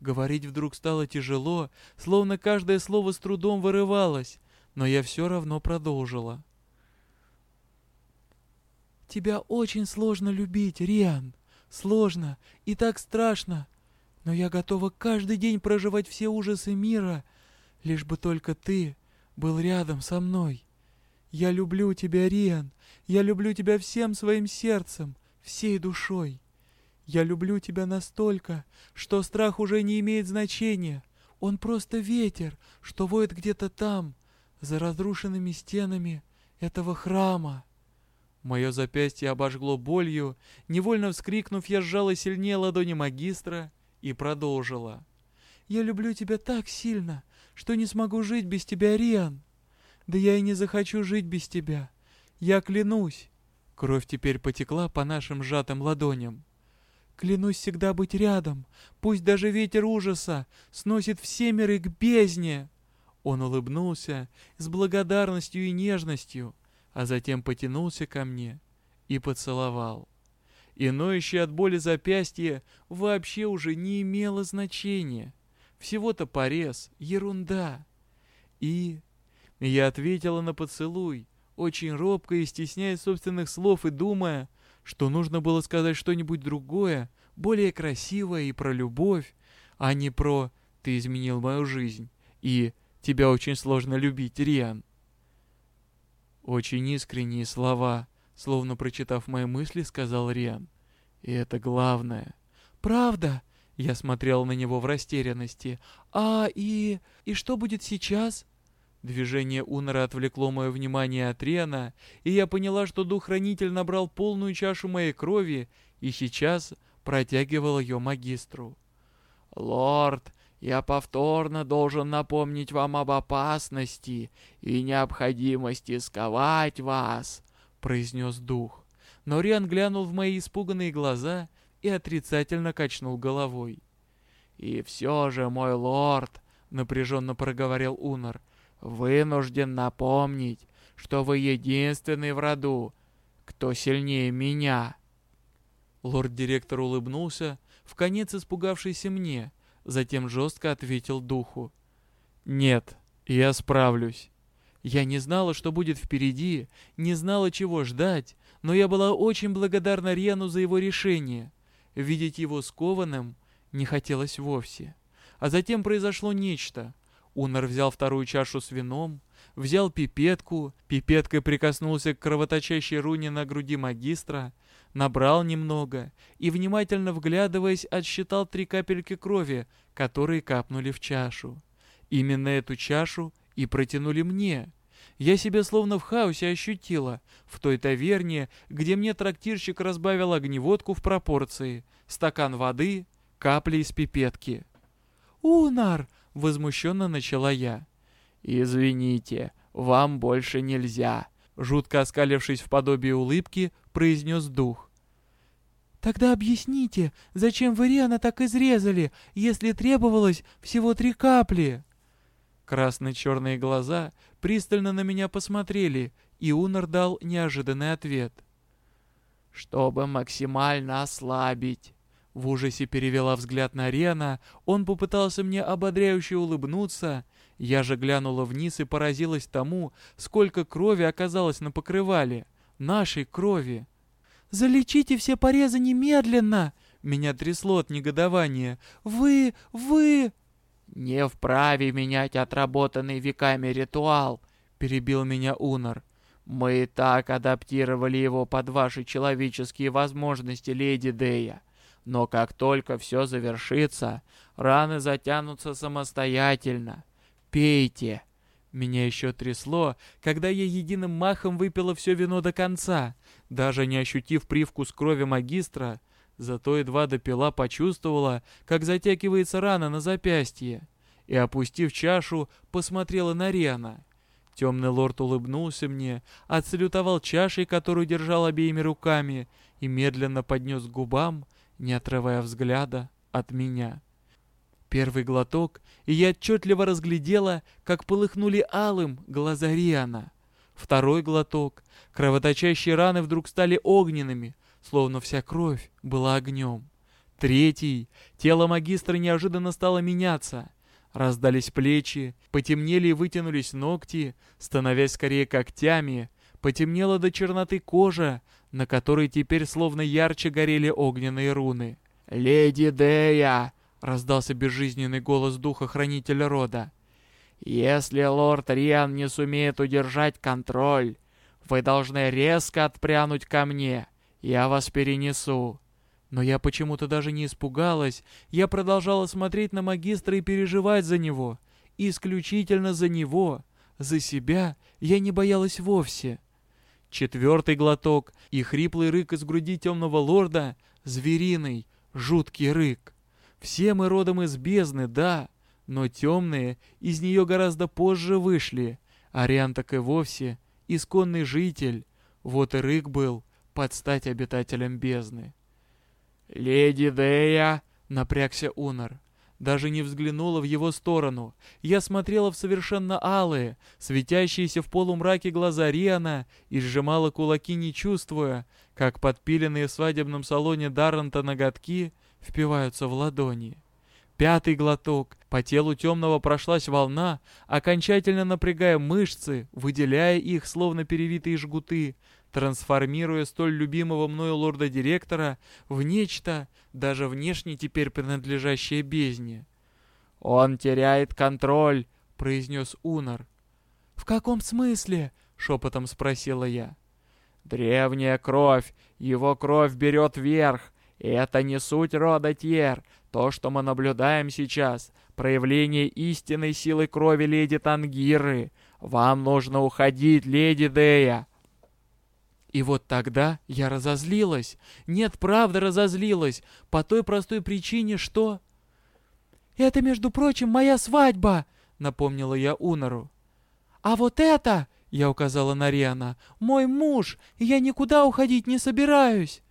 Говорить вдруг стало тяжело, словно каждое слово с трудом вырывалось, но я все равно продолжила. «Тебя очень сложно любить, Риан. Сложно и так страшно. Но я готова каждый день проживать все ужасы мира, лишь бы только ты был рядом со мной. Я люблю тебя, Риан. Я люблю тебя всем своим сердцем, всей душой. Я люблю тебя настолько, что страх уже не имеет значения. Он просто ветер, что воет где-то там, за разрушенными стенами этого храма. Мое запястье обожгло болью, невольно вскрикнув, я сжала сильнее ладони магистра и продолжила. «Я люблю тебя так сильно, что не смогу жить без тебя, Риан. Да я и не захочу жить без тебя. Я клянусь». Кровь теперь потекла по нашим сжатым ладоням. Клянусь всегда быть рядом, пусть даже ветер ужаса сносит все миры к бездне. Он улыбнулся с благодарностью и нежностью, а затем потянулся ко мне и поцеловал и ноющее от боли запястье вообще уже не имело значения. Всего-то порез, ерунда. И я ответила на поцелуй, очень робко и стесняясь собственных слов и думая, что нужно было сказать что-нибудь другое, более красивое и про любовь, а не про «ты изменил мою жизнь» и «тебя очень сложно любить, Риан». Очень искренние слова, Словно прочитав мои мысли, сказал Риан. И это главное. Правда? Я смотрел на него в растерянности. А, и... и что будет сейчас? Движение Унора отвлекло мое внимание от Риана, и я поняла, что дух-хранитель набрал полную чашу моей крови и сейчас протягивал ее магистру. «Лорд, я повторно должен напомнить вам об опасности и необходимости сковать вас», — произнес дух. Но Риан глянул в мои испуганные глаза и отрицательно качнул головой. «И все же, мой лорд», — напряженно проговорил Унор, — «вынужден напомнить, что вы единственный в роду, кто сильнее меня». Лорд-директор улыбнулся, в конец испугавшийся мне, затем жестко ответил духу. «Нет, я справлюсь. Я не знала, что будет впереди, не знала, чего ждать, но я была очень благодарна Рену за его решение. Видеть его скованным не хотелось вовсе. А затем произошло нечто. Унор взял вторую чашу с вином, взял пипетку, пипеткой прикоснулся к кровоточащей руне на груди магистра, набрал немного и, внимательно вглядываясь, отсчитал три капельки крови, которые капнули в чашу. Именно эту чашу и протянули мне. Я себя словно в хаосе ощутила, в той таверне, где мне трактирщик разбавил огневодку в пропорции, стакан воды, капли из пипетки. «Унар!» — возмущенно начала я. «Извините, вам больше нельзя», — жутко оскалившись в подобие улыбки, произнес дух. «Тогда объясните, зачем вы Риана так изрезали, если требовалось всего три капли?» Красные-черные глаза пристально на меня посмотрели, и Унар дал неожиданный ответ. «Чтобы максимально ослабить». В ужасе перевела взгляд на Рена, он попытался мне ободряюще улыбнуться, Я же глянула вниз и поразилась тому, сколько крови оказалось на покрывале. Нашей крови. «Залечите все порезы немедленно!» Меня трясло от негодования. «Вы! Вы!» «Не вправе менять отработанный веками ритуал», — перебил меня Унор. «Мы и так адаптировали его под ваши человеческие возможности, леди Дея. Но как только все завершится, раны затянутся самостоятельно. Пейте!» Меня еще трясло, когда я единым махом выпила все вино до конца, даже не ощутив привкус крови магистра, зато едва допила почувствовала, как затягивается рана на запястье, и, опустив чашу, посмотрела на Рена. Темный лорд улыбнулся мне, отсалютовал чашей, которую держал обеими руками, и медленно поднес к губам, не отрывая взгляда от меня. Первый глоток, и я отчетливо разглядела, как полыхнули алым глаза Риана. Второй глоток, кровоточащие раны вдруг стали огненными, словно вся кровь была огнем. Третий, тело магистра неожиданно стало меняться. Раздались плечи, потемнели и вытянулись ногти, становясь скорее когтями, потемнела до черноты кожа, на которой теперь словно ярче горели огненные руны. «Леди Дея!» — раздался безжизненный голос духа-хранителя рода. «Если лорд Риан не сумеет удержать контроль, вы должны резко отпрянуть ко мне. Я вас перенесу». Но я почему-то даже не испугалась. Я продолжала смотреть на магистра и переживать за него. Исключительно за него. За себя я не боялась вовсе. Четвертый глоток и хриплый рык из груди темного лорда — звериный, жуткий рык. Все мы родом из бездны, да, но темные из нее гораздо позже вышли. Ариан так и вовсе исконный житель. Вот и рык был под стать обитателем бездны. «Леди Дея!» — напрягся Унор. Даже не взглянула в его сторону. Я смотрела в совершенно алые, светящиеся в полумраке глаза Риана и сжимала кулаки, не чувствуя, как подпиленные в свадебном салоне Даррента ноготки впиваются в ладони. Пятый глоток. По телу темного прошлась волна, окончательно напрягая мышцы, выделяя их, словно перевитые жгуты, трансформируя столь любимого мною лорда-директора в нечто, даже внешне теперь принадлежащее бездне. «Он теряет контроль», — произнес Унор. «В каком смысле?» — шепотом спросила я. «Древняя кровь, его кровь берет верх, и это не суть рода Тьер. То, что мы наблюдаем сейчас, проявление истинной силы крови леди Тангиры. Вам нужно уходить, леди Дея. И вот тогда я разозлилась. Нет, правда разозлилась. По той простой причине, что... «Это, между прочим, моя свадьба!» — напомнила я Унору. «А вот это...» — я указала на Риана. «Мой муж, я никуда уходить не собираюсь!»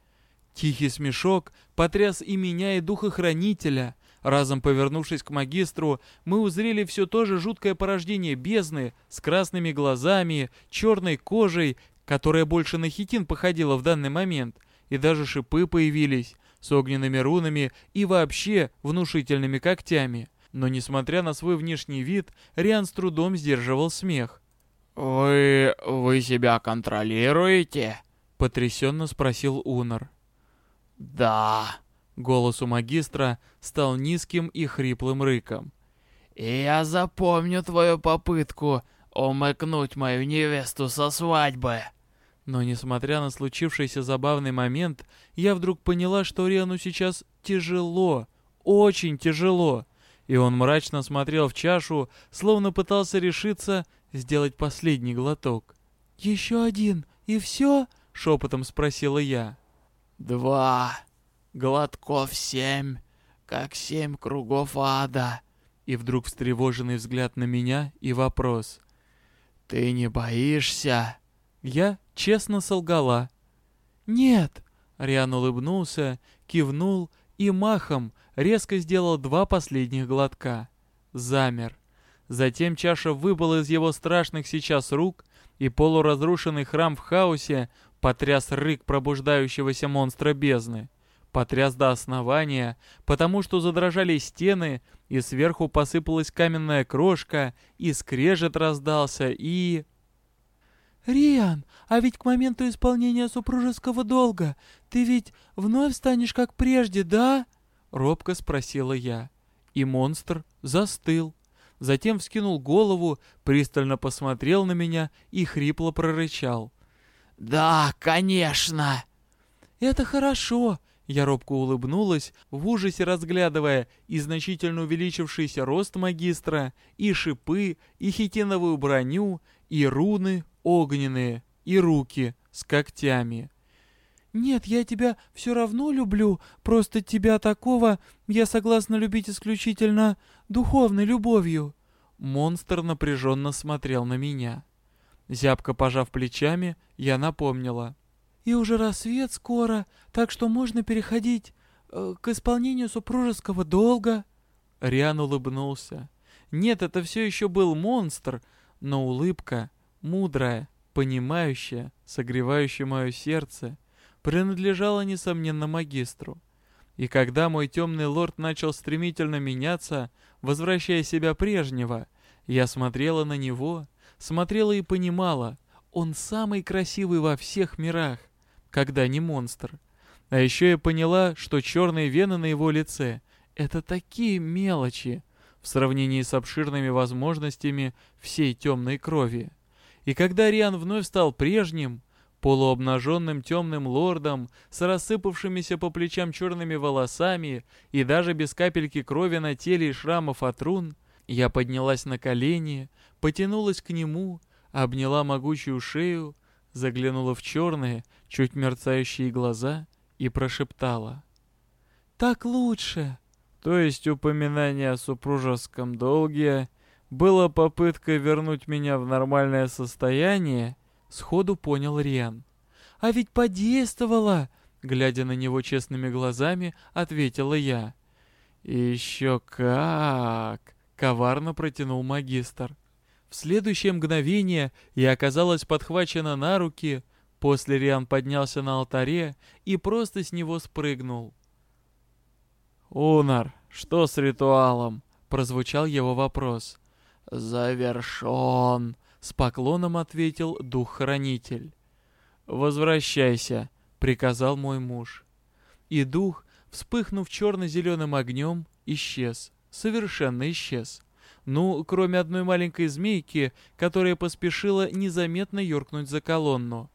Тихий смешок потряс и меня, и духохранителя. Разом повернувшись к магистру, мы узрели все то же жуткое порождение бездны с красными глазами, черной кожей, которая больше на хитин походила в данный момент, и даже шипы появились с огненными рунами и вообще внушительными когтями. Но несмотря на свой внешний вид, Риан с трудом сдерживал смех. «Вы... вы себя контролируете?» — потрясенно спросил Унор. «Да», — голос у магистра стал низким и хриплым рыком. «И я запомню твою попытку умыкнуть мою невесту со свадьбы». Но, несмотря на случившийся забавный момент, я вдруг поняла, что Риану сейчас тяжело, очень тяжело, и он мрачно смотрел в чашу, словно пытался решиться сделать последний глоток. «Еще один, и все?» — шепотом спросила я. Два. Глотков семь. Как семь кругов ада. И вдруг встревоженный взгляд на меня и вопрос. Ты не боишься? Я честно солгала. Нет. Риан улыбнулся, кивнул и махом резко сделал два последних глотка. Замер. Затем чаша выпала из его страшных сейчас рук, и полуразрушенный храм в хаосе потряс рык пробуждающегося монстра бездны. потряс до основания, потому что задрожали стены, и сверху посыпалась каменная крошка, и скрежет раздался, и... «Риан, а ведь к моменту исполнения супружеского долга ты ведь вновь станешь как прежде, да?» Робко спросила я. И монстр застыл. Затем вскинул голову, пристально посмотрел на меня и хрипло прорычал. «Да, конечно!» «Это хорошо!» Я робко улыбнулась, в ужасе разглядывая и значительно увеличившийся рост магистра, и шипы, и хитиновую броню, и руны огненные, и руки с когтями. «Нет, я тебя все равно люблю, просто тебя такого я согласна любить исключительно духовной любовью». Монстр напряженно смотрел на меня. Зябко пожав плечами, я напомнила. «И уже рассвет скоро, так что можно переходить э, к исполнению супружеского долга». Риан улыбнулся. Нет, это все еще был монстр, но улыбка, мудрая, понимающая, согревающая мое сердце, принадлежала, несомненно, магистру. И когда мой темный лорд начал стремительно меняться, возвращая себя прежнего, я смотрела на него — смотрела и понимала, он самый красивый во всех мирах, когда не монстр. А еще я поняла, что черные вены на его лице — это такие мелочи в сравнении с обширными возможностями всей темной крови. И когда Риан вновь стал прежним, полуобнаженным темным лордом, с рассыпавшимися по плечам черными волосами и даже без капельки крови на теле и шрамов от рун, я поднялась на колени, потянулась к нему, обняла могучую шею, заглянула в черные, чуть мерцающие глаза и прошептала. «Так лучше!» То есть упоминание о супружеском долге было попыткой вернуть меня в нормальное состояние, сходу понял Риан. «А ведь подействовало!» Глядя на него честными глазами, ответила я. «Еще как!» — коварно протянул магистр. В следующее мгновение я оказалась подхвачена на руки, после Риан поднялся на алтаре и просто с него спрыгнул. «Унар, что с ритуалом?» — прозвучал его вопрос. «Завершен», — с поклоном ответил дух-хранитель. «Возвращайся», — приказал мой муж. И дух, вспыхнув черно-зеленым огнем, исчез, совершенно исчез. Ну, кроме одной маленькой змейки, которая поспешила незаметно юркнуть за колонну.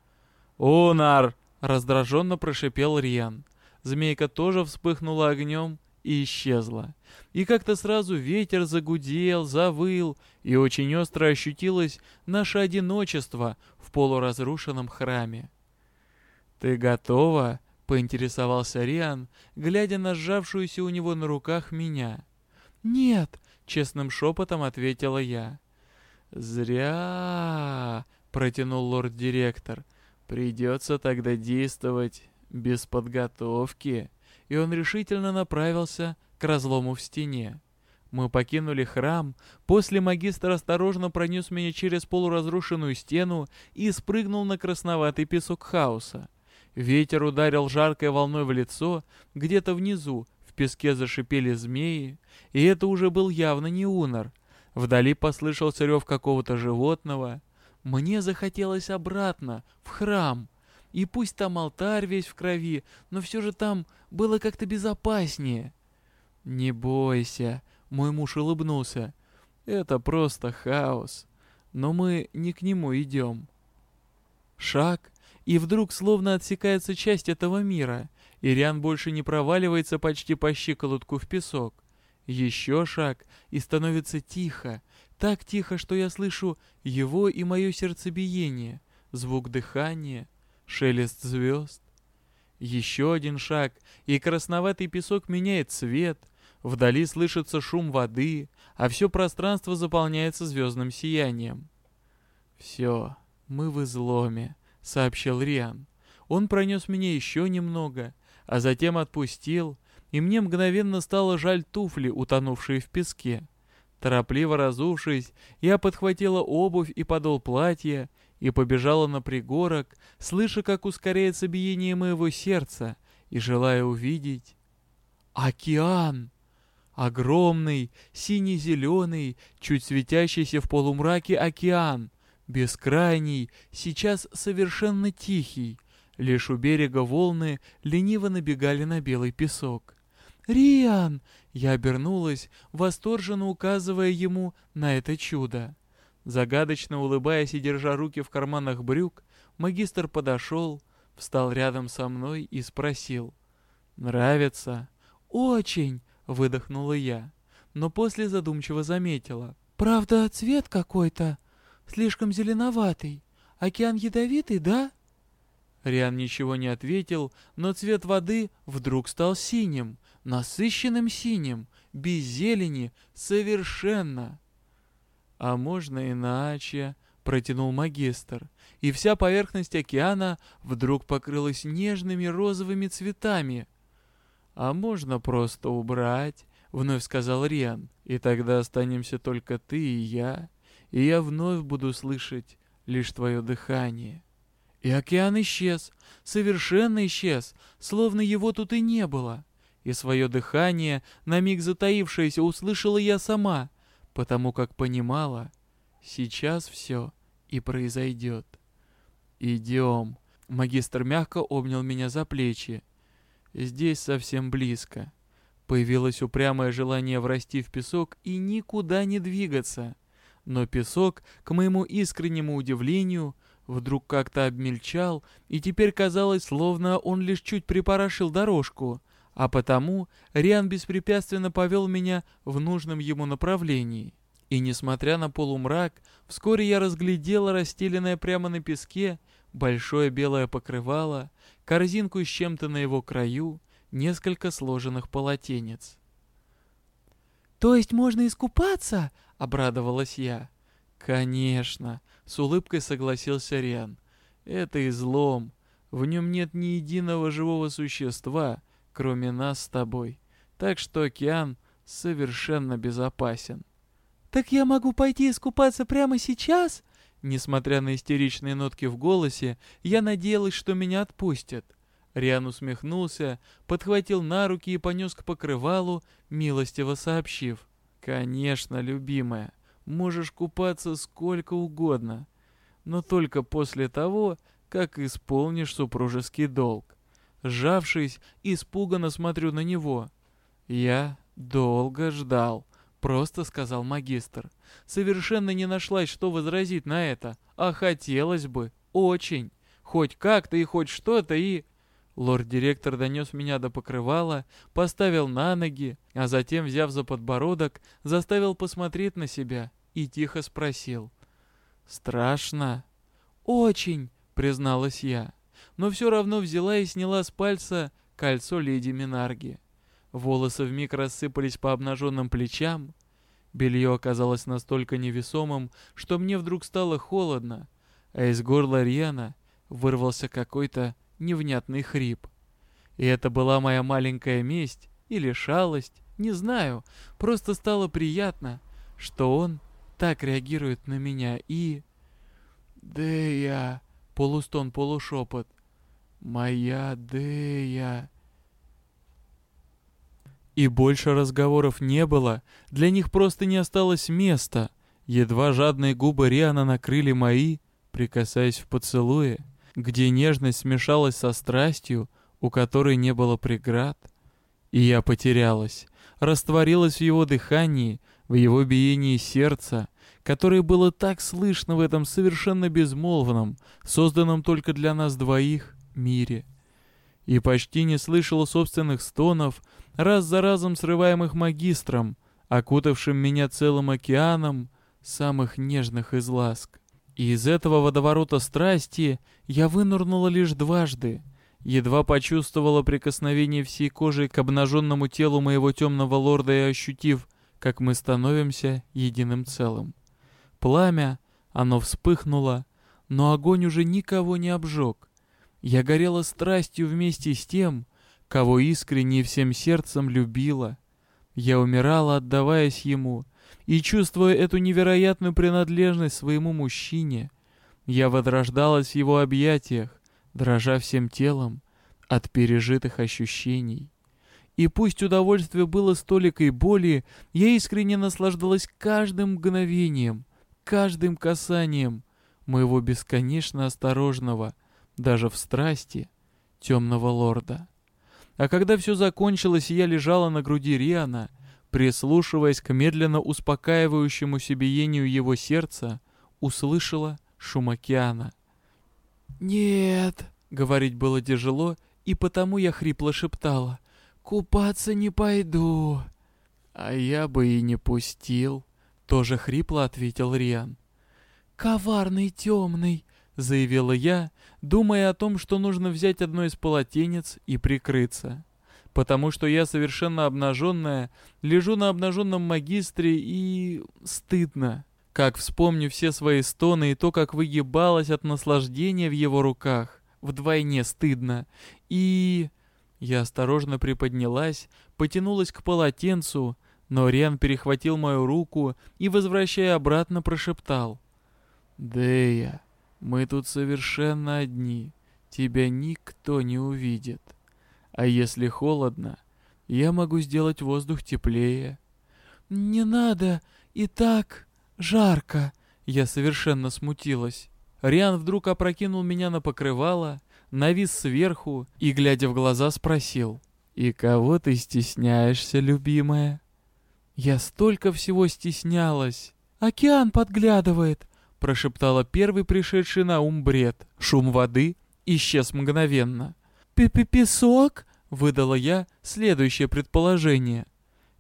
«Унар!» — раздраженно прошипел Риан. Змейка тоже вспыхнула огнем и исчезла. И как-то сразу ветер загудел, завыл, и очень остро ощутилось наше одиночество в полуразрушенном храме. «Ты готова?» — поинтересовался Риан, глядя на сжавшуюся у него на руках меня. «Нет!» — честным шепотом ответила я. «Зря!» — протянул лорд-директор. «Придется тогда действовать без подготовки». И он решительно направился к разлому в стене. Мы покинули храм, после магистр осторожно пронес меня через полуразрушенную стену и спрыгнул на красноватый песок хаоса. Ветер ударил жаркой волной в лицо, где-то внизу, в песке зашипели змеи, и это уже был явно не унор. Вдали послышался рев какого-то животного. Мне захотелось обратно, в храм. И пусть там алтарь весь в крови, но все же там было как-то безопаснее. «Не бойся», — мой муж улыбнулся. «Это просто хаос. Но мы не к нему идем». Шаг, и вдруг словно отсекается часть этого мира. Ириан больше не проваливается почти по щиколотку в песок. Еще шаг, и становится тихо. Так тихо, что я слышу его и мое сердцебиение, звук дыхания, шелест звезд. Еще один шаг, и красноватый песок меняет цвет. Вдали слышится шум воды, а все пространство заполняется звездным сиянием. «Все, мы в изломе», — сообщил Риан. Он пронес меня еще немного, а затем отпустил, и мне мгновенно стало жаль туфли, утонувшие в песке. Торопливо разувшись, я подхватила обувь и подол платья и побежала на пригорок, слыша, как ускоряется биение моего сердца, и желая увидеть океан. Огромный, сине-зеленый, чуть светящийся в полумраке океан, бескрайний, сейчас совершенно тихий. Лишь у берега волны лениво набегали на белый песок. «Риан!» — я обернулась, восторженно указывая ему на это чудо. Загадочно улыбаясь и держа руки в карманах брюк, магистр подошел, встал рядом со мной и спросил. «Нравится?» «Очень!» — выдохнула я, но после задумчиво заметила. «Правда, цвет какой-то слишком зеленоватый. Океан ядовитый, да?» Риан ничего не ответил, но цвет воды вдруг стал синим, насыщенным синим, без зелени, совершенно. «А можно иначе?» — протянул магистр, и вся поверхность океана вдруг покрылась нежными розовыми цветами. «А можно просто убрать?» — вновь сказал Риан, «и тогда останемся только ты и я, и я вновь буду слышать лишь твое дыхание». И океан исчез, совершенно исчез, словно его тут и не было. И свое дыхание, на миг затаившееся, услышала я сама, потому как понимала, сейчас все и произойдет. «Идем». Магистр мягко обнял меня за плечи. «Здесь совсем близко». Появилось упрямое желание врасти в песок и никуда не двигаться. Но песок, к моему искреннему удивлению, вдруг как-то обмельчал, и теперь казалось, словно он лишь чуть припорошил дорожку, а потому Риан беспрепятственно повел меня в нужном ему направлении. И несмотря на полумрак, вскоре я разглядела расстеленное прямо на песке большое белое покрывало, корзинку с чем-то на его краю, несколько сложенных полотенец. «То есть можно искупаться?» — обрадовалась я. «Конечно!» — с улыбкой согласился Риан. «Это излом. В нем нет ни единого живого существа, кроме нас с тобой. Так что океан совершенно безопасен». «Так я могу пойти искупаться прямо сейчас?» Несмотря на истеричные нотки в голосе, я надеялась, что меня отпустят. Риан усмехнулся, подхватил на руки и понес к покрывалу, милостиво сообщив. «Конечно, любимая, можешь купаться сколько угодно, но только после того, как исполнишь супружеский долг. Сжавшись, испуганно смотрю на него. Я долго ждал, просто сказал магистр. Совершенно не нашлась, что возразить на это, а хотелось бы, очень. Хоть как-то и хоть что-то и... Лорд-директор донес меня до покрывала, поставил на ноги, а затем, взяв за подбородок, заставил посмотреть на себя и тихо спросил. «Страшно?» «Очень», — призналась я, но все равно взяла и сняла с пальца кольцо леди Минарги. Волосы вмиг рассыпались по обнаженным плечам. Белье оказалось настолько невесомым, что мне вдруг стало холодно, а из горла Риана вырвался какой-то невнятный хрип. И это была моя маленькая месть или шалость, не знаю, просто стало приятно, что он так реагирует на меня и... Дея, полустон, полушепот. Моя Дея. И больше разговоров не было, для них просто не осталось места. Едва жадные губы Риана накрыли мои, прикасаясь в поцелуе где нежность смешалась со страстью, у которой не было преград. И я потерялась, растворилась в его дыхании, в его биении сердца, которое было так слышно в этом совершенно безмолвном, созданном только для нас двоих, мире. И почти не слышала собственных стонов, раз за разом срываемых магистром, окутавшим меня целым океаном самых нежных из ласк. И из этого водоворота страсти я вынырнула лишь дважды. Едва почувствовала прикосновение всей кожи к обнаженному телу моего темного лорда и ощутив, как мы становимся единым целым. Пламя, оно вспыхнуло, но огонь уже никого не обжег. Я горела страстью вместе с тем, кого искренне всем сердцем любила. Я умирала, отдаваясь ему, и чувствуя эту невероятную принадлежность своему мужчине, я возрождалась в его объятиях, дрожа всем телом, от пережитых ощущений. И пусть удовольствие было столикой боли, я искренне наслаждалась каждым мгновением, каждым касанием моего бесконечно осторожного, даже в страсти, темного лорда. А когда все закончилось, и я лежала на груди Риана, прислушиваясь к медленно успокаивающему биению его сердца, услышала шум океана. «Нет!» — говорить было тяжело, и потому я хрипло шептала. «Купаться не пойду». «А я бы и не пустил», — тоже хрипло ответил Риан. «Коварный темный», — заявила я, думая о том, что нужно взять одно из полотенец и прикрыться. Потому что я совершенно обнаженная, лежу на обнаженном магистре и... стыдно. Как вспомню все свои стоны и то, как выгибалась от наслаждения в его руках. Вдвойне стыдно. И... Я осторожно приподнялась, потянулась к полотенцу, но Рен перехватил мою руку и, возвращая обратно, прошептал. «Дея, мы тут совершенно одни, тебя никто не увидит. А если холодно, я могу сделать воздух теплее». «Не надо, и так жарко», — я совершенно смутилась. Риан вдруг опрокинул меня на покрывало, навис сверху и, глядя в глаза, спросил. «И кого ты стесняешься, любимая?» Я столько всего стеснялась. «Океан подглядывает», — прошептала первый пришедший на ум бред. Шум воды исчез мгновенно. «Пи-пи-песок?» — выдала я следующее предположение.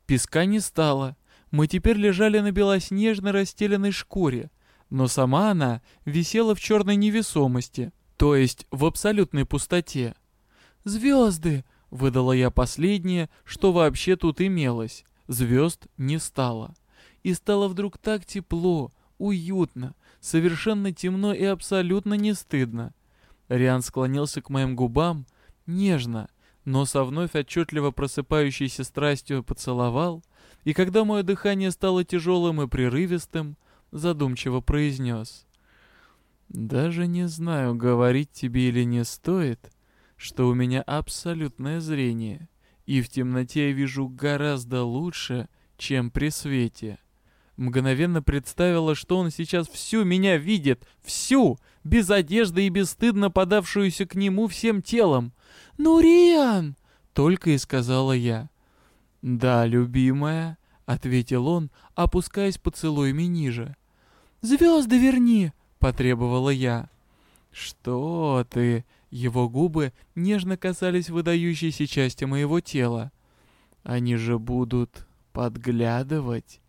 Песка не стало. Мы теперь лежали на белоснежно расстеленной шкуре, но сама она висела в черной невесомости, то есть в абсолютной пустоте. «Звезды!» — выдала я последнее, что вообще тут имелось. Звезд не стало. И стало вдруг так тепло, уютно, совершенно темно и абсолютно не стыдно. Риан склонился к моим губам, нежно, но со вновь отчетливо просыпающейся страстью поцеловал, и когда мое дыхание стало тяжелым и прерывистым, задумчиво произнес. «Даже не знаю, говорить тебе или не стоит, что у меня абсолютное зрение, и в темноте я вижу гораздо лучше, чем при свете». Мгновенно представила, что он сейчас всю меня видит, всю, без одежды и бесстыдно подавшуюся к нему всем телом. «Ну, Риан!» — только и сказала я. «Да, любимая», — ответил он, опускаясь поцелуями ниже. «Звезды верни!» — потребовала я. «Что ты?» Его губы нежно касались выдающейся части моего тела. «Они же будут подглядывать?»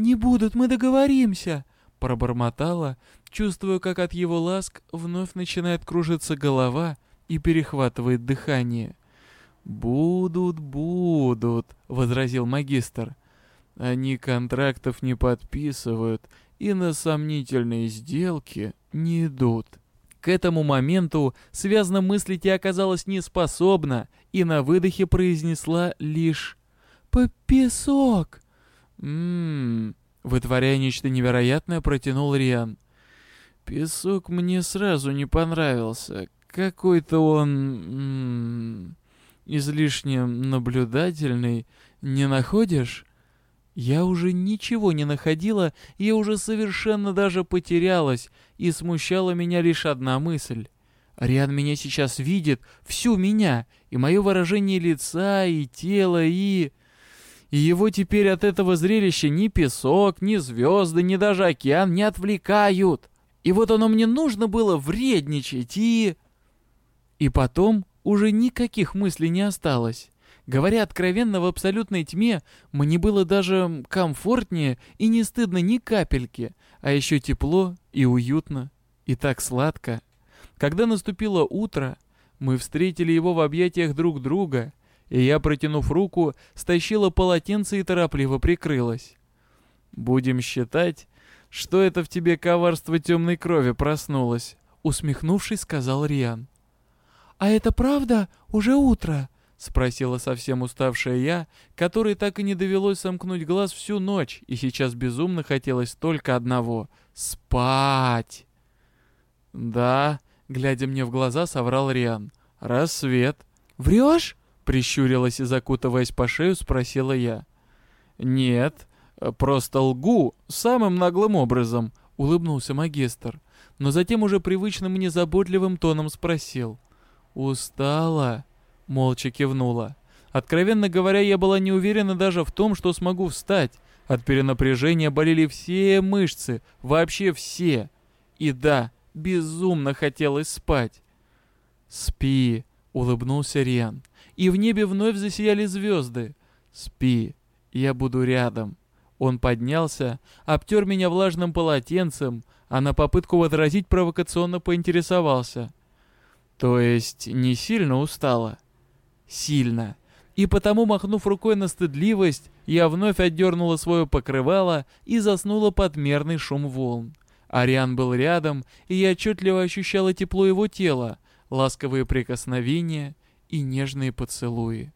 «Не будут, мы договоримся!» Пробормотала, чувствуя, как от его ласк вновь начинает кружиться голова и перехватывает дыхание. «Будут, будут», — возразил магистр. «Они контрактов не подписывают и на сомнительные сделки не идут». К этому моменту связно мыслить я оказалась неспособна и на выдохе произнесла лишь «Песок!» «Ммм...» Вытворяя нечто невероятное, протянул Риан. «Песок мне сразу не понравился. Какой-то он... М -м, излишне наблюдательный. Не находишь?» Я уже ничего не находила, я уже совершенно даже потерялась, и смущала меня лишь одна мысль. Риан меня сейчас видит, всю меня, и мое выражение лица, и тела, и и его теперь от этого зрелища ни песок, ни звезды, ни даже океан не отвлекают. И вот оно мне нужно было вредничать и... И потом уже никаких мыслей не осталось. Говоря откровенно, в абсолютной тьме мне было даже комфортнее и не стыдно ни капельки, а еще тепло и уютно, и так сладко. Когда наступило утро, мы встретили его в объятиях друг друга, и я, протянув руку, стащила полотенце и торопливо прикрылась. «Будем считать, что это в тебе коварство темной крови проснулось», — усмехнувшись, сказал Риан. «А это правда? Уже утро?» — спросила совсем уставшая я, которой так и не довелось сомкнуть глаз всю ночь, и сейчас безумно хотелось только одного — спать. «Да», — глядя мне в глаза, соврал Риан. «Рассвет». «Врешь?» — прищурилась и закутываясь по шею, спросила я. «Нет, просто лгу самым наглым образом», — улыбнулся магистр, но затем уже привычным мне заботливым тоном спросил. «Устала?» — молча кивнула. Откровенно говоря, я была не уверена даже в том, что смогу встать. От перенапряжения болели все мышцы, вообще все. И да, безумно хотелось спать. «Спи», — улыбнулся Риан. И в небе вновь засияли звезды. «Спи, я буду рядом». Он поднялся, обтер меня влажным полотенцем, а на попытку возразить провокационно поинтересовался. «То есть не сильно устала?» «Сильно». И потому, махнув рукой на стыдливость, я вновь отдернула свое покрывало и заснула под мерный шум волн. Ариан был рядом, и я отчетливо ощущала тепло его тела, ласковые прикосновения и нежные поцелуи.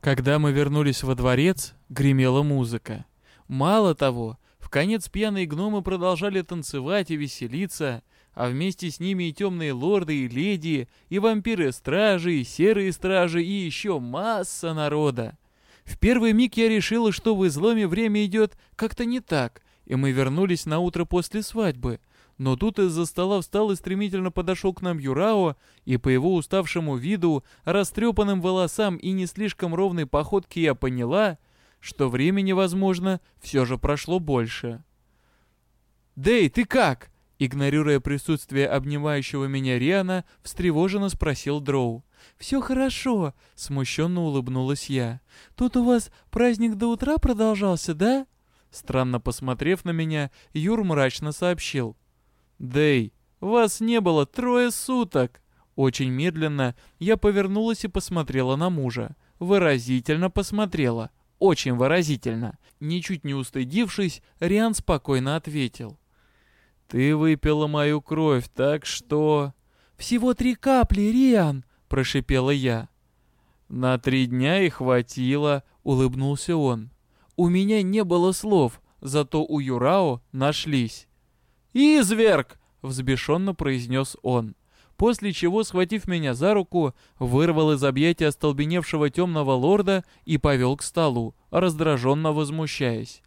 Когда мы вернулись во дворец, гремела музыка. Мало того, в конец пьяные гномы продолжали танцевать и веселиться, а вместе с ними и темные лорды и леди, и вампиры-стражи, и серые стражи, и еще масса народа. В первый миг я решила, что в изломе время идет как-то не так, и мы вернулись на утро после свадьбы. Но тут из-за стола встал и стремительно подошел к нам Юрао, и по его уставшему виду, растрепанным волосам и не слишком ровной походке я поняла, что времени, возможно, все же прошло больше. «Дэй, ты как?» Игнорируя присутствие обнимающего меня Риана, встревоженно спросил Дроу. «Все хорошо», — смущенно улыбнулась я. «Тут у вас праздник до утра продолжался, да?» Странно посмотрев на меня, Юр мрачно сообщил. «Дэй, вас не было трое суток!» Очень медленно я повернулась и посмотрела на мужа. Выразительно посмотрела. Очень выразительно. Ничуть не устыдившись, Риан спокойно ответил. «Ты выпила мою кровь, так что...» «Всего три капли, Риан!» — прошипела я. «На три дня и хватило», — улыбнулся он. «У меня не было слов, зато у Юрао нашлись». «Изверг!» — взбешенно произнес он. После чего, схватив меня за руку, вырвал из объятия остолбеневшего темного лорда и повел к столу, раздраженно возмущаясь.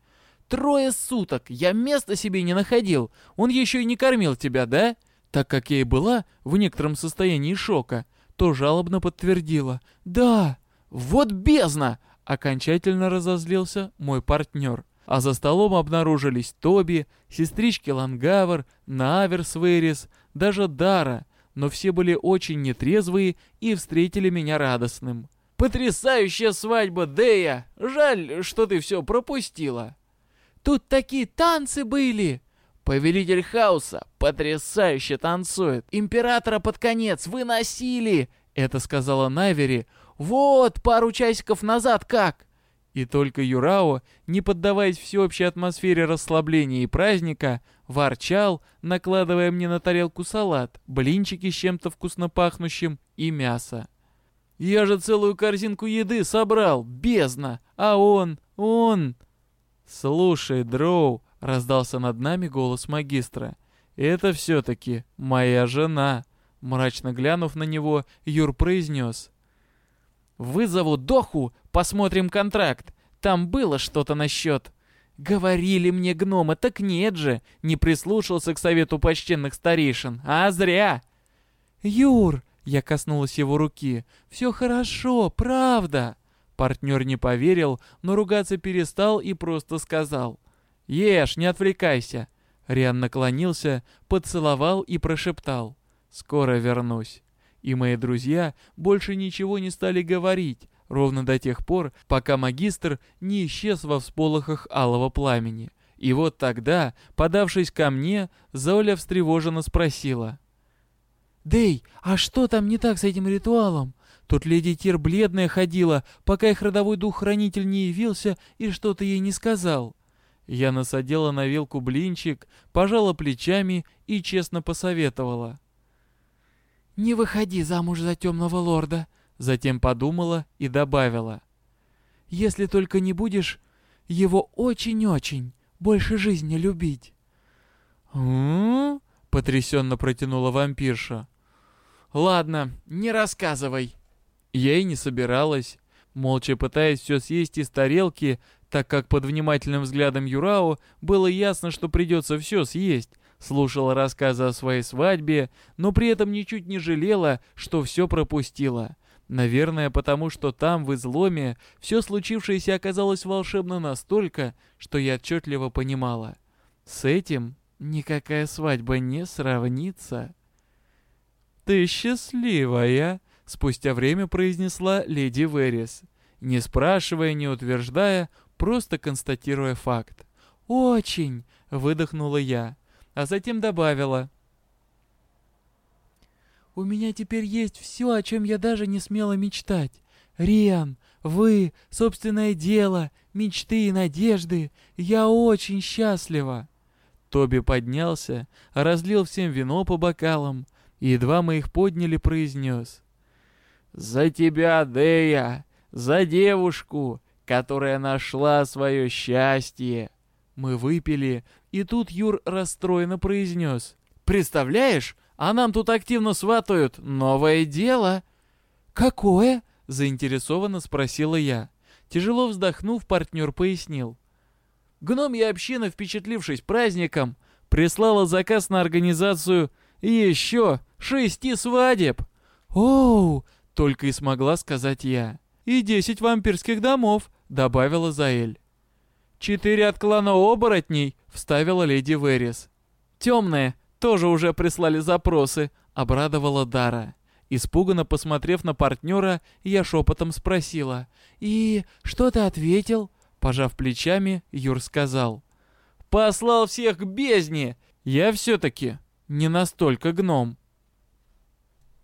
Трое суток! Я места себе не находил! Он еще и не кормил тебя, да?» Так как я и была в некотором состоянии шока, то жалобно подтвердила. «Да! Вот бездна!» Окончательно разозлился мой партнер. А за столом обнаружились Тоби, сестрички Лангавер, Наверс Верис, даже Дара, но все были очень нетрезвые и встретили меня радостным. «Потрясающая свадьба, Дея! Жаль, что ты все пропустила!» Тут такие танцы были!» Повелитель хаоса потрясающе танцует. Императора под конец выносили!» Это сказала Навери. «Вот, пару часиков назад как!» И только Юрао, не поддаваясь всеобщей атмосфере расслабления и праздника, ворчал, накладывая мне на тарелку салат, блинчики с чем-то вкусно пахнущим и мясо. «Я же целую корзинку еды собрал, бездна! А он, он...» «Слушай, Дроу», — раздался над нами голос магистра, — «это все-таки моя жена». Мрачно глянув на него, Юр произнес. «Вызову Доху, посмотрим контракт. Там было что-то насчет...» «Говорили мне гномы, так нет же, не прислушался к совету почтенных старейшин, а зря!» «Юр!» — я коснулась его руки. «Все хорошо, правда!» Партнер не поверил, но ругаться перестал и просто сказал. «Ешь, не отвлекайся!» Риан наклонился, поцеловал и прошептал. «Скоро вернусь». И мои друзья больше ничего не стали говорить, ровно до тех пор, пока магистр не исчез во всполохах алого пламени. И вот тогда, подавшись ко мне, Золя встревоженно спросила. «Дэй, а что там не так с этим ритуалом? Тут леди Тир бледная ходила, пока их родовой дух-хранитель не явился и что-то ей не сказал. Я насадила на вилку блинчик, пожала плечами и честно посоветовала. «Не выходи замуж за темного лорда», затем подумала и добавила. «Если только не будешь его очень-очень больше жизни любить». Потрясенно протянула вампирша. «Ладно, не рассказывай». Я и не собиралась, молча пытаясь все съесть из тарелки, так как под внимательным взглядом Юрао было ясно, что придется все съесть. Слушала рассказы о своей свадьбе, но при этом ничуть не жалела, что все пропустила. Наверное, потому что там, в изломе, все случившееся оказалось волшебно настолько, что я отчетливо понимала. С этим никакая свадьба не сравнится. «Ты счастливая!» — спустя время произнесла леди Верис, не спрашивая, не утверждая, просто констатируя факт. «Очень!» — выдохнула я, а затем добавила. «У меня теперь есть все, о чем я даже не смела мечтать. Риан, вы, собственное дело, мечты и надежды. Я очень счастлива!» Тоби поднялся, разлил всем вино по бокалам, и едва мы их подняли, произнес. «За тебя, Дея! За девушку, которая нашла свое счастье!» Мы выпили, и тут Юр расстроенно произнес. «Представляешь, а нам тут активно сватают новое дело!» «Какое?» — заинтересованно спросила я. Тяжело вздохнув, партнер пояснил. Гномья община, впечатлившись праздником, прислала заказ на организацию еще шести свадеб. «Оу!» — только и смогла сказать я. «И десять вампирских домов», — добавила Заэль. «Четыре от клана оборотней», — вставила леди Верис. «Темные тоже уже прислали запросы», — обрадовала Дара. Испуганно посмотрев на партнера, я шепотом спросила. «И что ты ответил?» Пожав плечами, Юр сказал. «Послал всех к бездне! Я все-таки не настолько гном».